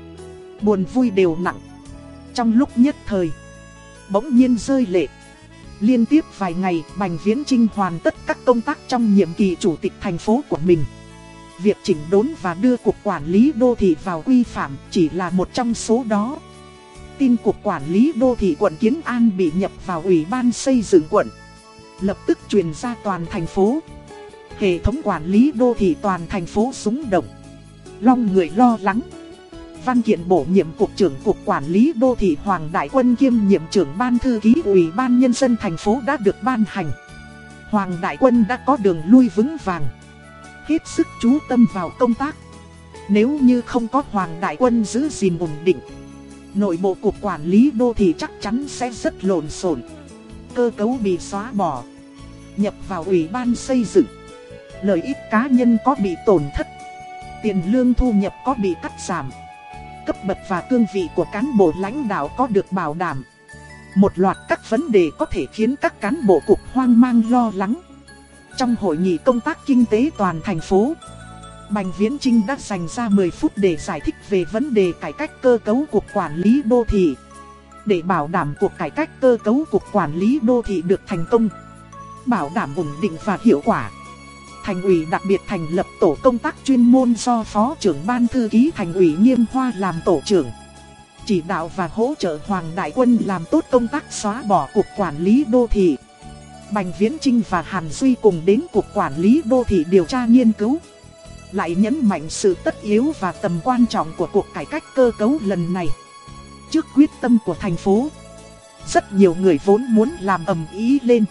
Buồn vui đều nặng. Trong lúc nhất thời, Bỗng nhiên rơi lệ. Liên tiếp vài ngày, Bành Viễn Trinh hoàn tất các công tác trong nhiệm kỳ chủ tịch thành phố của mình. Việc chỉnh đốn và đưa Cục Quản lý Đô Thị vào quy phạm chỉ là một trong số đó. Tin Cục Quản lý Đô Thị quận Kiến An bị nhập vào Ủy ban xây dựng quận. Lập tức truyền ra toàn thành phố. Hệ thống quản lý đô thị toàn thành phố súng động. Long người lo lắng. Văn kiện bổ nhiệm Cục trưởng Cục Quản lý Đô thị Hoàng Đại Quân kiêm nhiệm trưởng Ban Thư ký Ủy ban Nhân dân thành phố đã được ban hành. Hoàng Đại Quân đã có đường lui vững vàng. Hết sức chú tâm vào công tác. Nếu như không có Hoàng Đại Quân giữ gìn ổn định, nội bộ Cục Quản lý Đô thị chắc chắn sẽ rất lộn xộn. Cơ cấu bị xóa bỏ, nhập vào Ủy ban xây dựng. Lợi ích cá nhân có bị tổn thất, tiền lương thu nhập có bị cắt giảm cấp bậc và cương vị của cán bộ lãnh đạo có được bảo đảm. Một loạt các vấn đề có thể khiến các cán bộ cục hoang mang lo lắng. Trong hội nghị công tác kinh tế toàn thành phố, Bành Viễn Trinh đã dành ra 10 phút để giải thích về vấn đề cải cách cơ cấu cục quản lý đô thị. Để bảo đảm cuộc cải cách cơ cấu cục quản lý đô thị được thành công, Bảo đảm ổn định và hiệu quả. Thành ủy đặc biệt thành lập tổ công tác chuyên môn do Phó trưởng Ban Thư ký Thành ủy Nghiêm Hoa làm tổ trưởng. Chỉ đạo và hỗ trợ Hoàng Đại Quân làm tốt công tác xóa bỏ Cục Quản lý Đô Thị. Bành Viễn Trinh và Hàn Duy cùng đến Cục Quản lý Đô Thị điều tra nghiên cứu. Lại nhấn mạnh sự tất yếu và tầm quan trọng của cuộc cải cách cơ cấu lần này. Trước quyết tâm của thành phố, rất nhiều người vốn muốn làm ầm ý lên.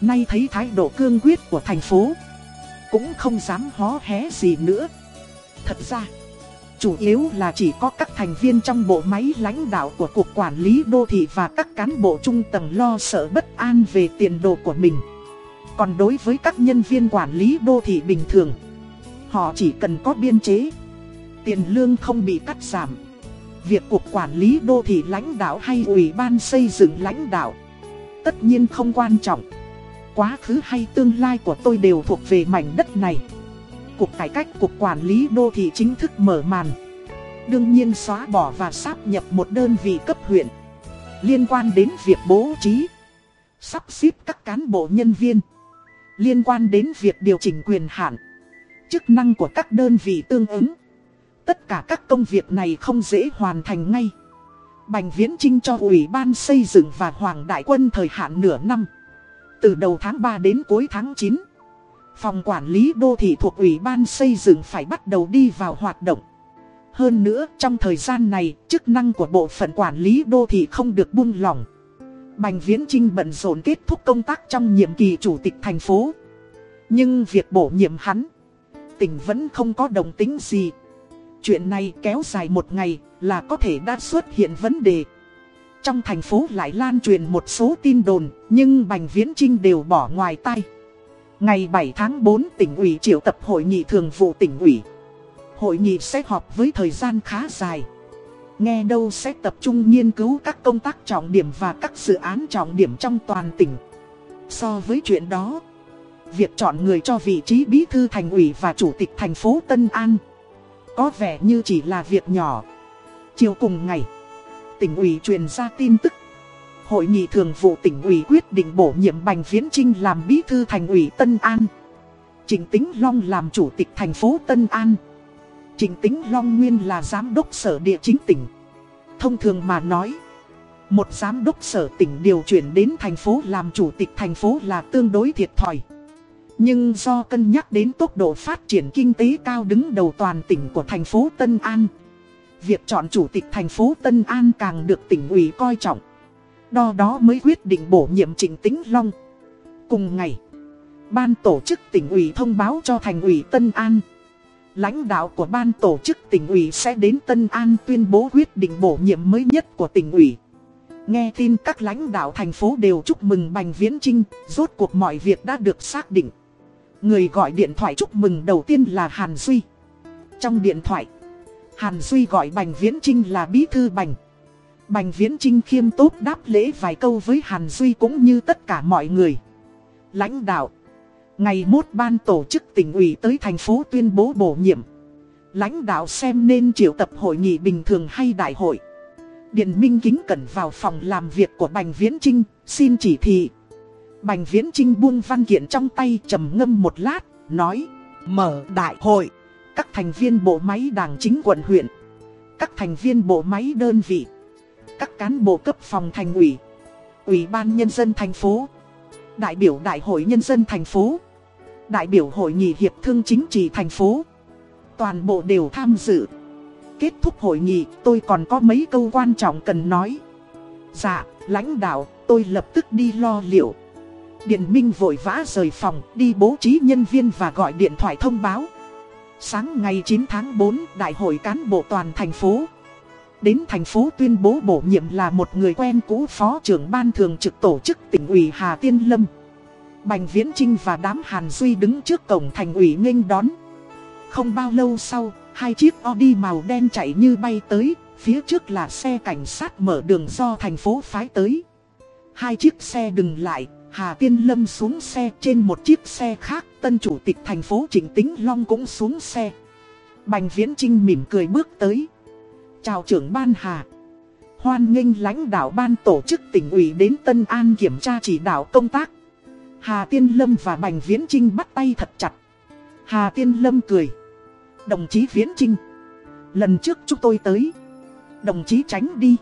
Nay thấy thái độ cương quyết của thành phố, cũng không dám hó hé gì nữa. Thật ra, chủ yếu là chỉ có các thành viên trong bộ máy lãnh đạo của Cục Quản lý Đô Thị và các cán bộ trung tầng lo sợ bất an về tiền đồ của mình. Còn đối với các nhân viên quản lý đô thị bình thường, họ chỉ cần có biên chế, tiền lương không bị cắt giảm. Việc Cục Quản lý Đô thị lãnh đạo hay Ủy ban xây dựng lãnh đạo, tất nhiên không quan trọng. Quá khứ hay tương lai của tôi đều thuộc về mảnh đất này. Cục Cải cách Cục Quản lý Đô thị chính thức mở màn. Đương nhiên xóa bỏ và sáp nhập một đơn vị cấp huyện. Liên quan đến việc bố trí, sắp xếp các cán bộ nhân viên. Liên quan đến việc điều chỉnh quyền hạn, chức năng của các đơn vị tương ứng. Tất cả các công việc này không dễ hoàn thành ngay. Bành Viễn Trinh cho Ủy ban xây dựng và Hoàng Đại Quân thời hạn nửa năm. Từ đầu tháng 3 đến cuối tháng 9, phòng quản lý đô thị thuộc Ủy ban xây dựng phải bắt đầu đi vào hoạt động. Hơn nữa, trong thời gian này, chức năng của bộ phận quản lý đô thị không được buông lỏng. Bành Viễn Trinh bận rộn kết thúc công tác trong nhiệm kỳ chủ tịch thành phố. Nhưng việc bổ nhiệm hắn, tỉnh vẫn không có đồng tính gì. Chuyện này kéo dài một ngày là có thể đã xuất hiện vấn đề. Trong thành phố lại lan truyền một số tin đồn, nhưng Bành Viễn Trinh đều bỏ ngoài tay. Ngày 7 tháng 4 tỉnh ủy triệu tập hội nghị thường vụ tỉnh ủy. Hội nghị sẽ họp với thời gian khá dài. Nghe đâu sẽ tập trung nghiên cứu các công tác trọng điểm và các dự án trọng điểm trong toàn tỉnh. So với chuyện đó, việc chọn người cho vị trí bí thư thành ủy và chủ tịch thành phố Tân An có vẻ như chỉ là việc nhỏ. Chiều cùng ngày, tỉnh ủy truyền ra tin tức. Hội nghị thường vụ tỉnh ủy quyết định bổ nhiệm Bành Viễn Trinh làm bí thư thành ủy Tân An. Trịnh Tính Long làm chủ tịch thành phố Tân An. Trịnh Tính Long nguyên là giám đốc sở địa chính tỉnh. Thông thường mà nói, một giám đốc sở tỉnh điều chuyển đến thành phố làm chủ tịch thành phố là tương đối thiệt thòi. Nhưng do cân nhắc đến tốc độ phát triển kinh tế cao đứng đầu toàn tỉnh của thành phố Tân An Việc chọn chủ tịch thành phố Tân An càng được tỉnh ủy coi trọng Đo đó mới quyết định bổ nhiệm Trịnh Tĩnh Long Cùng ngày Ban tổ chức tỉnh ủy thông báo cho thành ủy Tân An Lãnh đạo của ban tổ chức tỉnh ủy sẽ đến Tân An tuyên bố quyết định bổ nhiệm mới nhất của tỉnh ủy Nghe tin các lãnh đạo thành phố đều chúc mừng Bành Viễn Trinh, rốt cuộc mọi việc đã được xác định. Người gọi điện thoại chúc mừng đầu tiên là Hàn Duy. Trong điện thoại, Hàn Duy gọi Bành Viễn Trinh là bí thư Bành. Bành Viễn Trinh khiêm tốt đáp lễ vài câu với Hàn Duy cũng như tất cả mọi người. Lãnh đạo, ngày mốt ban tổ chức tỉnh ủy tới thành phố tuyên bố bổ nhiệm. Lãnh đạo xem nên triệu tập hội nghị bình thường hay đại hội. Điện Minh kính cẩn vào phòng làm việc của Bành Viễn Trinh, xin chỉ thị. Bành Viễn Trinh buông văn kiện trong tay trầm ngâm một lát, nói, mở đại hội, các thành viên bộ máy đảng chính quận huyện, các thành viên bộ máy đơn vị, các cán bộ cấp phòng thành ủy, ủy ban nhân dân thành phố, đại biểu đại hội nhân dân thành phố, đại biểu hội nghị hiệp thương chính trị thành phố, toàn bộ đều tham dự. Kết thúc hội nghị, tôi còn có mấy câu quan trọng cần nói. Dạ, lãnh đạo, tôi lập tức đi lo liệu. Điện Minh vội vã rời phòng, đi bố trí nhân viên và gọi điện thoại thông báo. Sáng ngày 9 tháng 4, Đại hội cán bộ toàn thành phố. Đến thành phố tuyên bố bổ nhiệm là một người quen cũ phó trưởng ban thường trực tổ chức tỉnh ủy Hà Tiên Lâm. Bành Viễn Trinh và đám Hàn Duy đứng trước cổng thành ủy nghênh đón. Không bao lâu sau, hai chiếc Audi màu đen chạy như bay tới, phía trước là xe cảnh sát mở đường do thành phố phái tới. Hai chiếc xe đừng lại, Hà Tiên Lâm xuống xe trên một chiếc xe khác, tân chủ tịch thành phố Trịnh Tính Long cũng xuống xe. Bành Viễn Trinh mỉm cười bước tới. Chào trưởng ban Hà. Hoan nghênh lãnh đạo ban tổ chức tỉnh ủy đến Tân An kiểm tra chỉ đạo công tác. Hà Tiên Lâm và Bành Viễn Trinh bắt tay thật chặt. Hà Tiên Lâm cười. Đồng chí Viễn Trinh. Lần trước chúng tôi tới. Đồng chí tránh đi.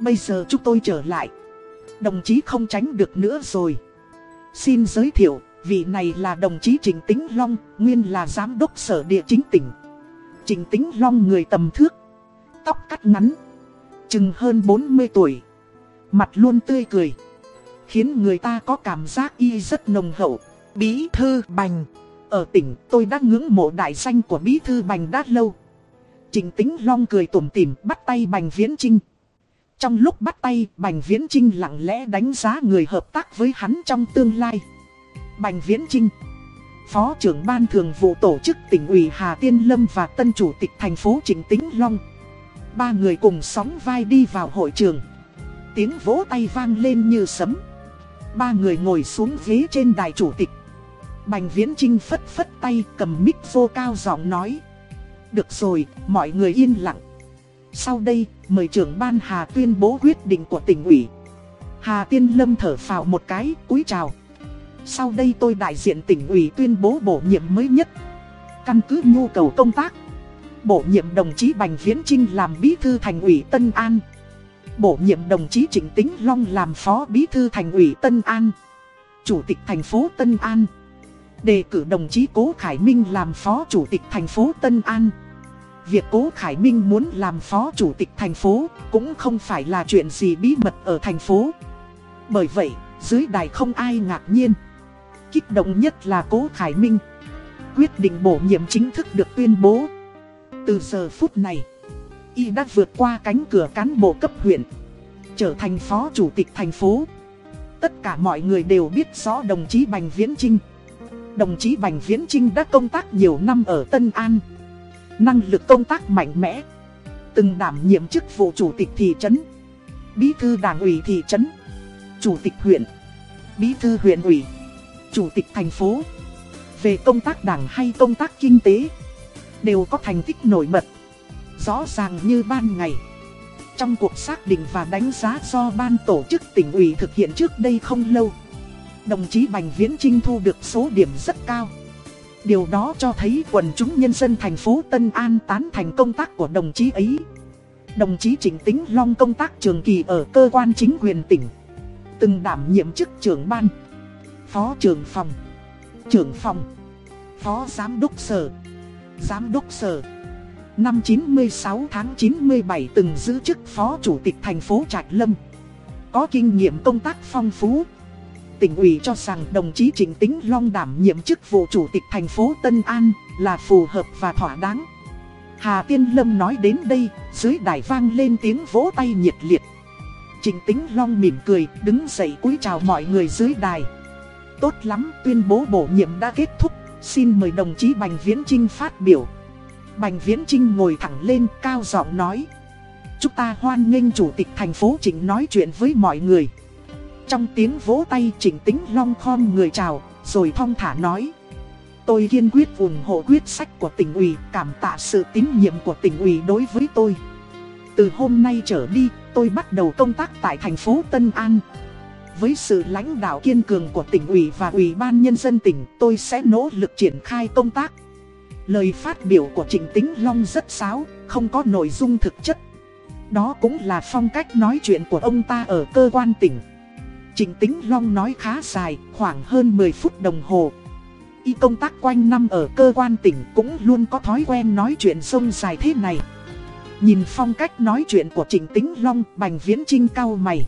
Bây giờ chúng tôi trở lại. Đồng chí không tránh được nữa rồi. Xin giới thiệu, vị này là đồng chí Trình Tính Long, nguyên là giám đốc sở địa chính tỉnh. Trình Tính Long người tầm thước, tóc cắt ngắn, chừng hơn 40 tuổi. Mặt luôn tươi cười, khiến người ta có cảm giác y rất nồng hậu. Bí thư Bành, ở tỉnh tôi đã ngưỡng mộ đại danh của Bí thư Bành đã lâu. Trình Tính Long cười tủm tỉm bắt tay Bành Viễn Trinh. Trong lúc bắt tay, Bành Viễn Trinh lặng lẽ đánh giá người hợp tác với hắn trong tương lai. Bành Viễn Trinh Phó trưởng ban thường vụ tổ chức tỉnh ủy Hà Tiên Lâm và tân chủ tịch thành phố Trịnh Tĩnh Long. Ba người cùng sóng vai đi vào hội trường. Tiếng vỗ tay vang lên như sấm. Ba người ngồi xuống ghế trên đài chủ tịch. Bành Viễn Trinh phất phất tay cầm mic vô cao giọng nói. Được rồi, mọi người yên lặng. Sau đây, mời trưởng ban Hà tuyên bố quyết định của tỉnh ủy. Hà Tiên Lâm thở phào một cái, cúi chào. Sau đây tôi đại diện tỉnh ủy tuyên bố bổ nhiệm mới nhất. Căn cứ nhu cầu công tác. Bổ nhiệm đồng chí Bành Viễn Trinh làm bí thư thành ủy Tân An. Bổ nhiệm đồng chí Trịnh tính Long làm phó bí thư thành ủy Tân An. Chủ tịch thành phố Tân An. Đề cử đồng chí Cố Khải Minh làm phó chủ tịch thành phố Tân An. Việc Cố Khải Minh muốn làm phó chủ tịch thành phố cũng không phải là chuyện gì bí mật ở thành phố. Bởi vậy, dưới đài không ai ngạc nhiên. Kích động nhất là Cố Khải Minh. Quyết định bổ nhiệm chính thức được tuyên bố. Từ giờ phút này, y đã vượt qua cánh cửa cán bộ cấp huyện, trở thành phó chủ tịch thành phố. Tất cả mọi người đều biết rõ đồng chí Bành Viễn Trinh. Đồng chí Bành Viễn Trinh đã công tác nhiều năm ở Tân An. Năng lực công tác mạnh mẽ. Từng đảm nhiệm chức vụ chủ tịch thị trấn, bí thư đảng ủy thị trấn, chủ tịch huyện, bí thư huyện ủy, chủ tịch thành phố. Về công tác đảng hay công tác kinh tế, đều có thành tích nổi bật. Rõ ràng như ban ngày. Trong cuộc xác định và đánh giá do ban tổ chức tỉnh ủy thực hiện trước đây không lâu, đồng chí Bành Viễn Trinh thu được số điểm rất cao. Điều đó cho thấy quần chúng nhân dân thành phố Tân An tán thành công tác của đồng chí ấy. Đồng chí Trịnh Tính Long công tác trường kỳ ở cơ quan chính quyền tỉnh. Từng đảm nhiệm chức trưởng ban, phó trưởng phòng, trưởng phòng, phó giám đốc sở, giám đốc sở. Năm 96 tháng 97 từng giữ chức phó chủ tịch thành phố Trạch Lâm. Có kinh nghiệm công tác phong phú tỉnh ủy cho rằng đồng chí Trịnh Tính Long đảm nhiệm chức vụ chủ tịch thành phố Tân An là phù hợp và thỏa đáng. Hà Tiên Lâm nói đến đây, dưới đài vang lên tiếng vỗ tay nhiệt liệt. Trịnh Tính Long mỉm cười, đứng dậy cúi chào mọi người dưới đài. Tốt lắm, tuyên bố bổ nhiệm đã kết thúc, xin mời đồng chí Bành Viễn Trinh phát biểu. Bành Viễn Trinh ngồi thẳng lên, cao giọng nói. Chúng ta hoan nghênh chủ tịch thành phố Trịnh nói chuyện với mọi người. Trong tiếng vỗ tay chỉnh tính long khom người chào, rồi thong thả nói. Tôi kiên quyết ủng hộ quyết sách của tỉnh ủy, cảm tạ sự tín nhiệm của tỉnh ủy đối với tôi. Từ hôm nay trở đi, tôi bắt đầu công tác tại thành phố Tân An. Với sự lãnh đạo kiên cường của tỉnh ủy và ủy ban nhân dân tỉnh, tôi sẽ nỗ lực triển khai công tác. Lời phát biểu của Trịnh Tính Long rất sáo, không có nội dung thực chất. Đó cũng là phong cách nói chuyện của ông ta ở cơ quan tỉnh. Trịnh Tính Long nói khá dài, khoảng hơn 10 phút đồng hồ. Y công tác quanh năm ở cơ quan tỉnh cũng luôn có thói quen nói chuyện sông dài thế này. Nhìn phong cách nói chuyện của Trịnh Tính Long, Bành Viễn Trinh cao mày.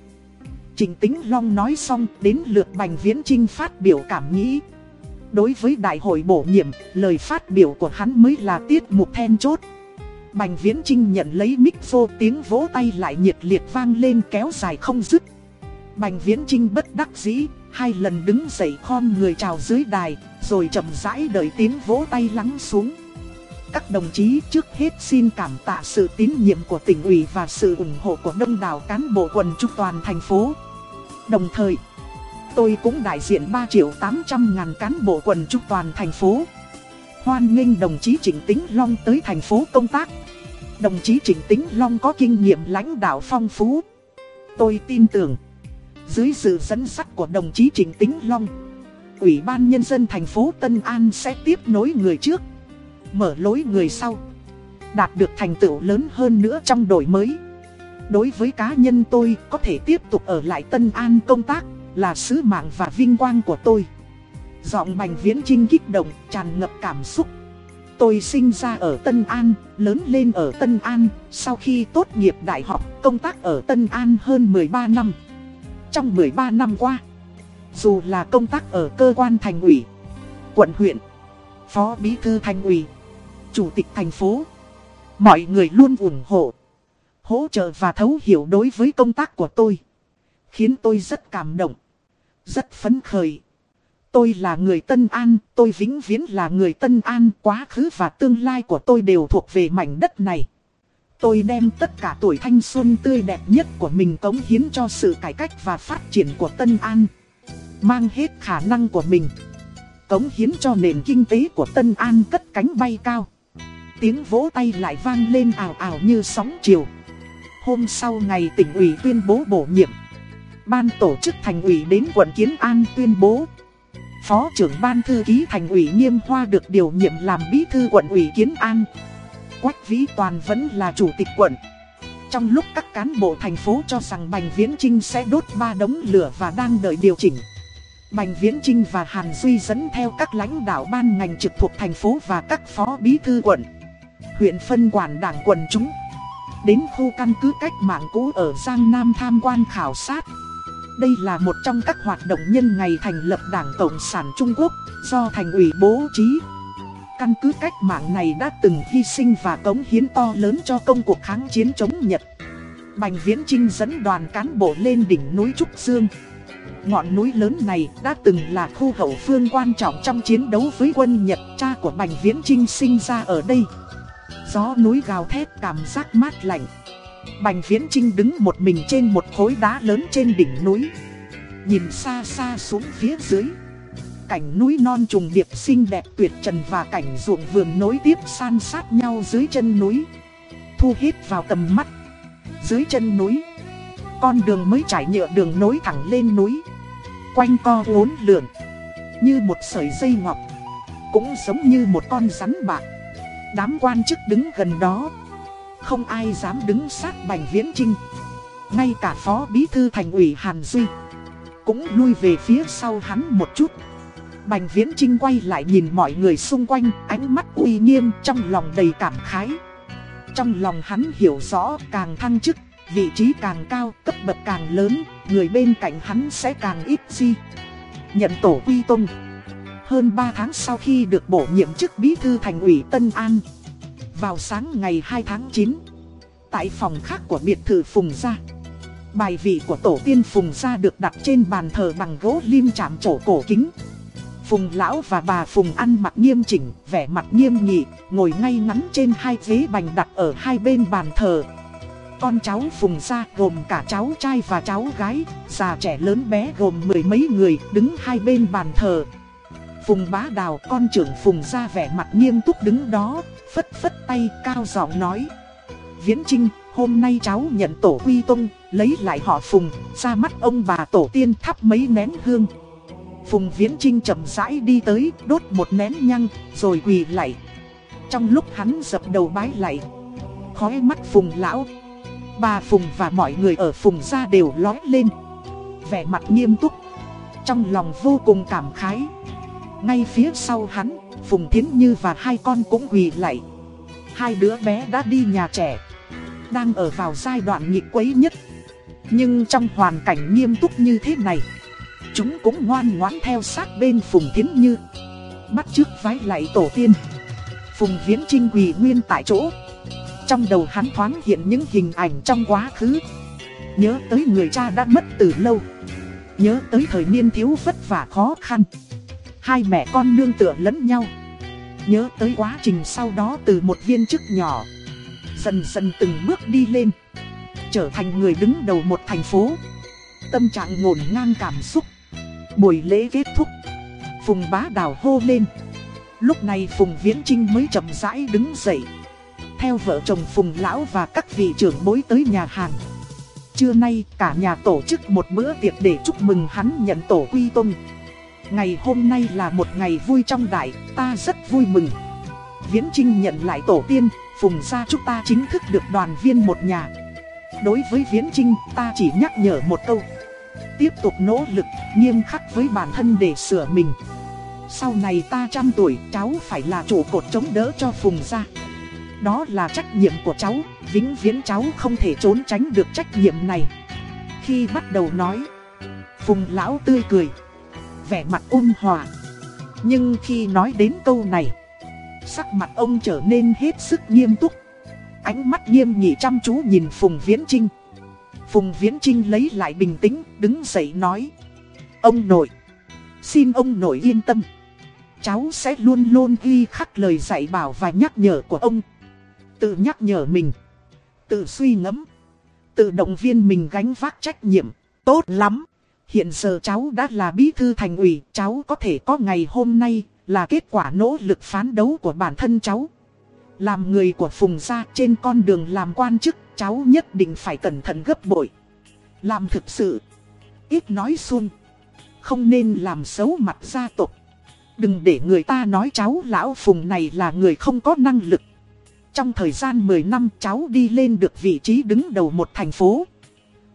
Trịnh Tính Long nói xong, đến lượt Bành Viễn Trinh phát biểu cảm nghĩ. Đối với đại hội bổ nhiệm, lời phát biểu của hắn mới là tiết mục then chốt. Bành Viễn Trinh nhận lấy mic vô tiếng vỗ tay lại nhiệt liệt vang lên kéo dài không dứt. Bành Viễn Trinh bất đắc dĩ, hai lần đứng dậy khom người chào dưới đài, rồi chậm rãi đợi tiếng vỗ tay lắng xuống. Các đồng chí trước hết xin cảm tạ sự tín nhiệm của tỉnh ủy và sự ủng hộ của đông đảo cán bộ quần chúng toàn thành phố. Đồng thời, tôi cũng đại diện 3 triệu 800 ngàn cán bộ quần chúng toàn thành phố. Hoan nghênh đồng chí Trịnh Tĩnh Long tới thành phố công tác. Đồng chí Trịnh Tĩnh Long có kinh nghiệm lãnh đạo phong phú. Tôi tin tưởng dưới sự dẫn dắt của đồng chí Trịnh tính Long Ủy ban Nhân dân thành phố Tân An sẽ tiếp nối người trước, mở lối người sau, đạt được thành tựu lớn hơn nữa trong đổi mới. Đối với cá nhân tôi, có thể tiếp tục ở lại Tân An công tác, là sứ mạng và vinh quang của tôi. Giọng Bành Viễn Trinh kích động, tràn ngập cảm xúc. Tôi sinh ra ở Tân An, lớn lên ở Tân An, sau khi tốt nghiệp đại học, công tác ở Tân An hơn 13 năm. Trong 13 năm qua, dù là công tác ở cơ quan thành ủy, quận huyện, phó bí thư thành ủy, chủ tịch thành phố, mọi người luôn ủng hộ, hỗ trợ và thấu hiểu đối với công tác của tôi. Khiến tôi rất cảm động, rất phấn khởi. Tôi là người Tân An, tôi vĩnh viễn là người Tân An, quá khứ và tương lai của tôi đều thuộc về mảnh đất này. Tôi đem tất cả tuổi thanh xuân tươi đẹp nhất của mình cống hiến cho sự cải cách và phát triển của Tân An. Mang hết khả năng của mình. Cống hiến cho nền kinh tế của Tân An cất cánh bay cao. Tiếng vỗ tay lại vang lên ảo ảo như sóng chiều. Hôm sau ngày tỉnh ủy tuyên bố bổ nhiệm. Ban tổ chức thành ủy đến quận Kiến An tuyên bố Phó trưởng ban thư ký thành ủy Nghiêm Hoa được điều nhiệm làm bí thư quận ủy Kiến An. Quách Vĩ Toàn vẫn là chủ tịch quận. Trong lúc các cán bộ thành phố cho rằng Bành Viễn Trinh sẽ đốt ba đống lửa và đang đợi điều chỉnh. Bành Viễn Trinh và Hàn Duy dẫn theo các lãnh đạo ban ngành trực thuộc thành phố và các phó bí thư quận, huyện phân quản đảng quần chúng. Đến khu căn cứ cách mạng cũ ở Giang Nam tham quan khảo sát. Đây là một trong các hoạt động nhân ngày thành lập Đảng Cộng sản Trung Quốc do thành ủy bố trí. Căn cứ cách mạng này đã từng hy sinh và cống hiến to lớn cho công cuộc kháng chiến chống Nhật. Bành Viễn Trinh dẫn đoàn cán bộ lên đỉnh núi Trúc Dương. Ngọn núi lớn này đã từng là khu hậu phương quan trọng trong chiến đấu với quân Nhật cha của Bành Viễn Trinh sinh ra ở đây. Gió núi gào thét, cảm giác mát lạnh. Bành Viễn Trinh đứng một mình trên một khối đá lớn trên đỉnh núi. Nhìn xa xa xuống phía dưới. Cảnh núi non trùng điệp xinh đẹp tuyệt trần và cảnh ruộng vườn nối tiếp san sát nhau dưới chân núi. Thu hít vào tầm mắt. Dưới chân núi, con đường mới trải nhựa đường nối thẳng lên núi. Quanh co uốn lượn, như một sợi dây ngọc. Cũng giống như một con rắn bạc. Đám quan chức đứng gần đó không ai dám đứng sát Bành Viễn Trinh Ngay cả phó bí thư thành ủy Hàn Duy Cũng lui về phía sau hắn một chút Bành Viễn Trinh quay lại nhìn mọi người xung quanh Ánh mắt uy nghiêm trong lòng đầy cảm khái. Trong lòng hắn hiểu rõ càng thăng chức Vị trí càng cao, cấp bậc càng lớn Người bên cạnh hắn sẽ càng ít gì Nhận tổ quy tông. Hơn 3 tháng sau khi được bổ nhiệm chức bí thư thành ủy Tân An vào sáng ngày 2 tháng 9 Tại phòng khác của biệt thự Phùng Gia Bài vị của tổ tiên Phùng Gia được đặt trên bàn thờ bằng gỗ lim chạm trổ cổ kính. Phùng Lão và bà Phùng ăn mặc nghiêm chỉnh, vẻ mặt nghiêm nghị, ngồi ngay ngắn trên hai ghế bành đặt ở hai bên bàn thờ. Con cháu Phùng Gia gồm cả cháu trai và cháu gái, già trẻ lớn bé gồm mười mấy người đứng hai bên bàn thờ. Phùng bá đào con trưởng Phùng Gia vẻ mặt nghiêm túc đứng đó, phất phất tay cao giọng nói. Viễn Trinh, hôm nay cháu nhận tổ quy tông, lấy lại họ Phùng, ra mắt ông bà tổ tiên thắp mấy nén hương. Phùng Viễn Trinh chậm rãi đi tới, đốt một nén nhăng, rồi quỳ lại. Trong lúc hắn dập đầu bái lại, khói mắt Phùng lão, bà Phùng và mọi người ở Phùng gia đều lói lên. Vẻ mặt nghiêm túc, trong lòng vô cùng cảm khái. Ngay phía sau hắn, Phùng Thiến Như và hai con cũng quỳ lại. Hai đứa bé đã đi nhà trẻ, đang ở vào giai đoạn nghịch quấy nhất. Nhưng trong hoàn cảnh nghiêm túc như thế này, chúng cũng ngoan ngoãn theo sát bên Phùng Thiến Như. Bắt trước vái lại tổ tiên. Phùng Viễn Trinh quỳ nguyên tại chỗ. Trong đầu hắn thoáng hiện những hình ảnh trong quá khứ. Nhớ tới người cha đã mất từ lâu. Nhớ tới thời niên thiếu vất vả khó khăn. Hai mẹ con nương tựa lẫn nhau Nhớ tới quá trình sau đó từ một viên chức nhỏ Dần dần từng bước đi lên Trở thành người đứng đầu một thành phố Tâm trạng ngổn ngang cảm xúc Buổi lễ kết thúc Phùng bá đào hô lên Lúc này Phùng Viễn Trinh mới chậm rãi đứng dậy Theo vợ chồng Phùng Lão và các vị trưởng bối tới nhà hàng Trưa nay cả nhà tổ chức một bữa tiệc để chúc mừng hắn nhận tổ quy tôn Ngày hôm nay là một ngày vui trong đại, ta rất vui mừng. Viễn Trinh nhận lại tổ tiên, phùng gia chúng ta chính thức được đoàn viên một nhà. Đối với Viễn Trinh, ta chỉ nhắc nhở một câu. Tiếp tục nỗ lực, nghiêm khắc với bản thân để sửa mình. Sau này ta trăm tuổi, cháu phải là trụ cột chống đỡ cho phùng gia. Đó là trách nhiệm của cháu, vĩnh viễn cháu không thể trốn tránh được trách nhiệm này. Khi bắt đầu nói, phùng lão tươi cười, vẻ mặt ôn hòa. Nhưng khi nói đến câu này, sắc mặt ông trở nên hết sức nghiêm túc. Ánh mắt nghiêm nghị chăm chú nhìn Phùng Viễn Trinh. Phùng Viễn Trinh lấy lại bình tĩnh, đứng dậy nói. Ông nội, xin ông nội yên tâm. Cháu sẽ luôn luôn ghi khắc lời dạy bảo và nhắc nhở của ông. Tự nhắc nhở mình, tự suy ngẫm, tự động viên mình gánh vác trách nhiệm. Tốt lắm, hiện giờ cháu đã là bí thư thành ủy, cháu có thể có ngày hôm nay là kết quả nỗ lực phán đấu của bản thân cháu. Làm người của Phùng gia trên con đường làm quan chức, cháu nhất định phải cẩn thận gấp bội. Làm thực sự, ít nói xuân, không nên làm xấu mặt gia tộc. Đừng để người ta nói cháu lão Phùng này là người không có năng lực. Trong thời gian 10 năm cháu đi lên được vị trí đứng đầu một thành phố.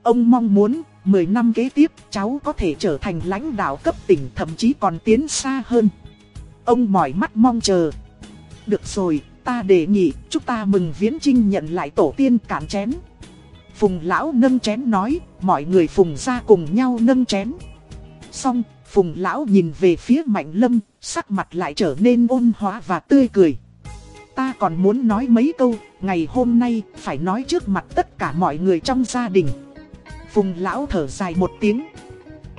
Ông mong muốn 10 năm kế tiếp cháu có thể trở thành lãnh đạo cấp tỉnh thậm chí còn tiến xa hơn. Ông mỏi mắt mong chờ. Được rồi, ta đề nghị, chúng ta mừng Viễn Trinh nhận lại tổ tiên cản chén. Phùng lão nâng chén nói, mọi người phùng ra cùng nhau nâng chén. Xong, phùng lão nhìn về phía mạnh lâm, sắc mặt lại trở nên ôn hóa và tươi cười. Ta còn muốn nói mấy câu, ngày hôm nay phải nói trước mặt tất cả mọi người trong gia đình. Phùng lão thở dài một tiếng.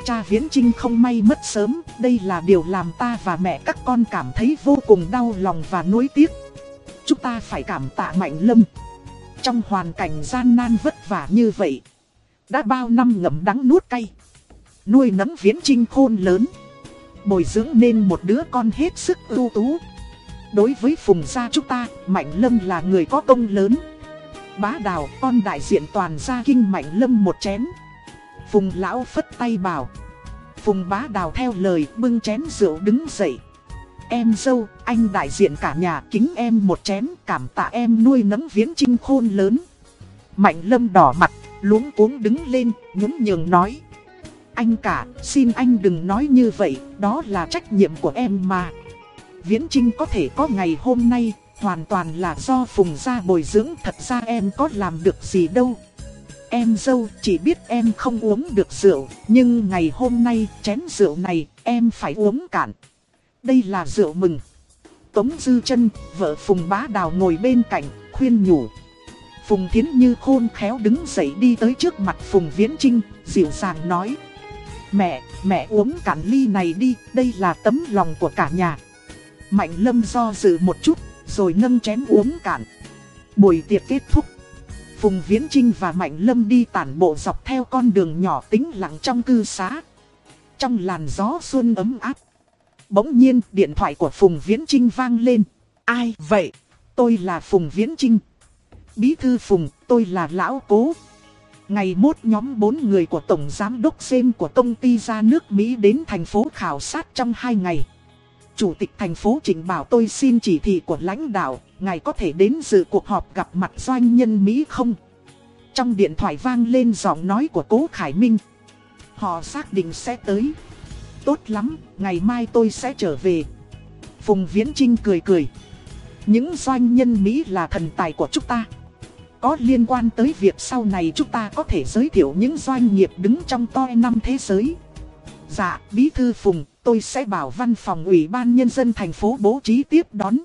Cha Viễn Trinh không may mất sớm, đây là điều làm ta và mẹ các con cảm thấy vô cùng đau lòng và nuối tiếc. Chúng ta phải cảm tạ Mạnh Lâm. Trong hoàn cảnh gian nan vất vả như vậy, đã bao năm ngậm đắng nuốt cay. Nuôi nấng Viễn Trinh khôn lớn. Bồi dưỡng nên một đứa con hết sức ưu tú. Đối với Phùng gia chúng ta, Mạnh Lâm là người có công lớn. Bá Đào, con đại diện toàn gia kinh Mạnh Lâm một chén. Phùng lão phất tay bảo. Phùng bá đào theo lời bưng chén rượu đứng dậy. Em dâu, anh đại diện cả nhà kính em một chén cảm tạ em nuôi nấng viễn trinh khôn lớn. Mạnh lâm đỏ mặt, luống cuống đứng lên, nhún nhường nói. Anh cả, xin anh đừng nói như vậy, đó là trách nhiệm của em mà. Viễn trinh có thể có ngày hôm nay, hoàn toàn là do phùng gia bồi dưỡng thật ra em có làm được gì đâu. Em dâu chỉ biết em không uống được rượu, nhưng ngày hôm nay chén rượu này em phải uống cạn. Đây là rượu mừng. Tống Dư chân vợ Phùng Bá Đào ngồi bên cạnh, khuyên nhủ. Phùng Thiến Như khôn khéo đứng dậy đi tới trước mặt Phùng Viễn Trinh, dịu dàng nói. Mẹ, mẹ uống cạn ly này đi, đây là tấm lòng của cả nhà. Mạnh Lâm do dự một chút, rồi nâng chén uống cạn. Buổi tiệc kết thúc. Phùng Viễn Trinh và Mạnh Lâm đi tản bộ dọc theo con đường nhỏ tĩnh lặng trong cư xá. Trong làn gió xuân ấm áp. Bỗng nhiên điện thoại của Phùng Viễn Trinh vang lên. Ai vậy? Tôi là Phùng Viễn Trinh. Bí thư Phùng, tôi là Lão Cố. Ngày mốt nhóm 4 người của Tổng Giám đốc Xem của công ty ra nước Mỹ đến thành phố khảo sát trong 2 ngày. Chủ tịch thành phố trình bảo tôi xin chỉ thị của lãnh đạo, ngài có thể đến dự cuộc họp gặp mặt doanh nhân Mỹ không? Trong điện thoại vang lên giọng nói của cố Khải Minh. Họ xác định sẽ tới. Tốt lắm, ngày mai tôi sẽ trở về. Phùng Viễn Trinh cười cười. Những doanh nhân Mỹ là thần tài của chúng ta. Có liên quan tới việc sau này chúng ta có thể giới thiệu những doanh nghiệp đứng trong toi năm thế giới. Dạ, Bí Thư Phùng, tôi sẽ bảo văn phòng ủy ban nhân dân thành phố bố trí tiếp đón.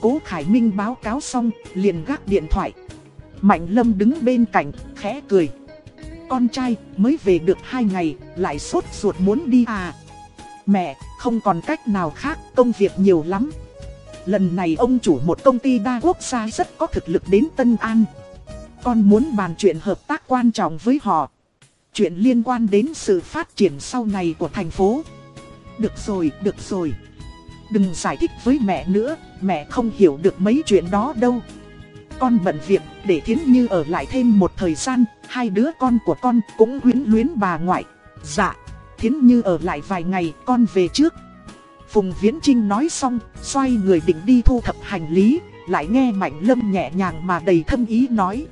Cố Khải Minh báo cáo xong, liền gác điện thoại. Mạnh Lâm đứng bên cạnh, khẽ cười. Con trai mới về được hai ngày, lại sốt ruột muốn đi à. Mẹ, không còn cách nào khác, công việc nhiều lắm. Lần này ông chủ một công ty đa quốc gia rất có thực lực đến Tân An. Con muốn bàn chuyện hợp tác quan trọng với họ. Chuyện liên quan đến sự phát triển sau này của thành phố. Được rồi, được rồi. Đừng giải thích với mẹ nữa, mẹ không hiểu được mấy chuyện đó đâu. Con bận việc, để Thiến Như ở lại thêm một thời gian, hai đứa con của con cũng huyến luyến bà ngoại. Dạ, Thiến Như ở lại vài ngày, con về trước. Phùng Viễn Trinh nói xong, xoay người định đi thu thập hành lý, lại nghe Mạnh Lâm nhẹ nhàng mà đầy thâm ý nói.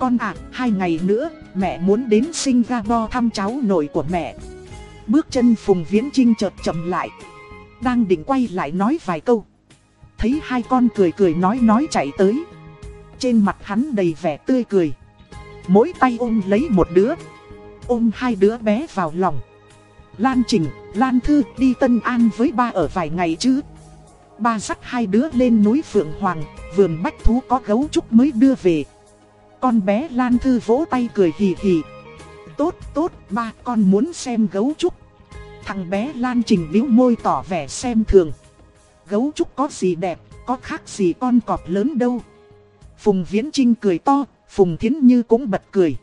Con à, hai ngày nữa, mẹ muốn đến Singapore thăm cháu nội của mẹ. Bước chân Phùng Viễn Trinh chợt chậm lại. Đang định quay lại nói vài câu. Thấy hai con cười cười nói nói chạy tới. Trên mặt hắn đầy vẻ tươi cười. Mỗi tay ôm lấy một đứa. Ôm hai đứa bé vào lòng. Lan Trình, Lan Thư đi Tân An với ba ở vài ngày chứ. Ba dắt hai đứa lên núi Phượng Hoàng, vườn bách thú có gấu trúc mới đưa về. Con bé Lan Thư vỗ tay cười hì hì. Tốt, tốt, ba con muốn xem gấu trúc. Thằng bé Lan Trình biếu môi tỏ vẻ xem thường. Gấu trúc có gì đẹp, có khác gì con cọp lớn đâu. Phùng Viễn Trinh cười to, Phùng Thiến Như cũng bật cười.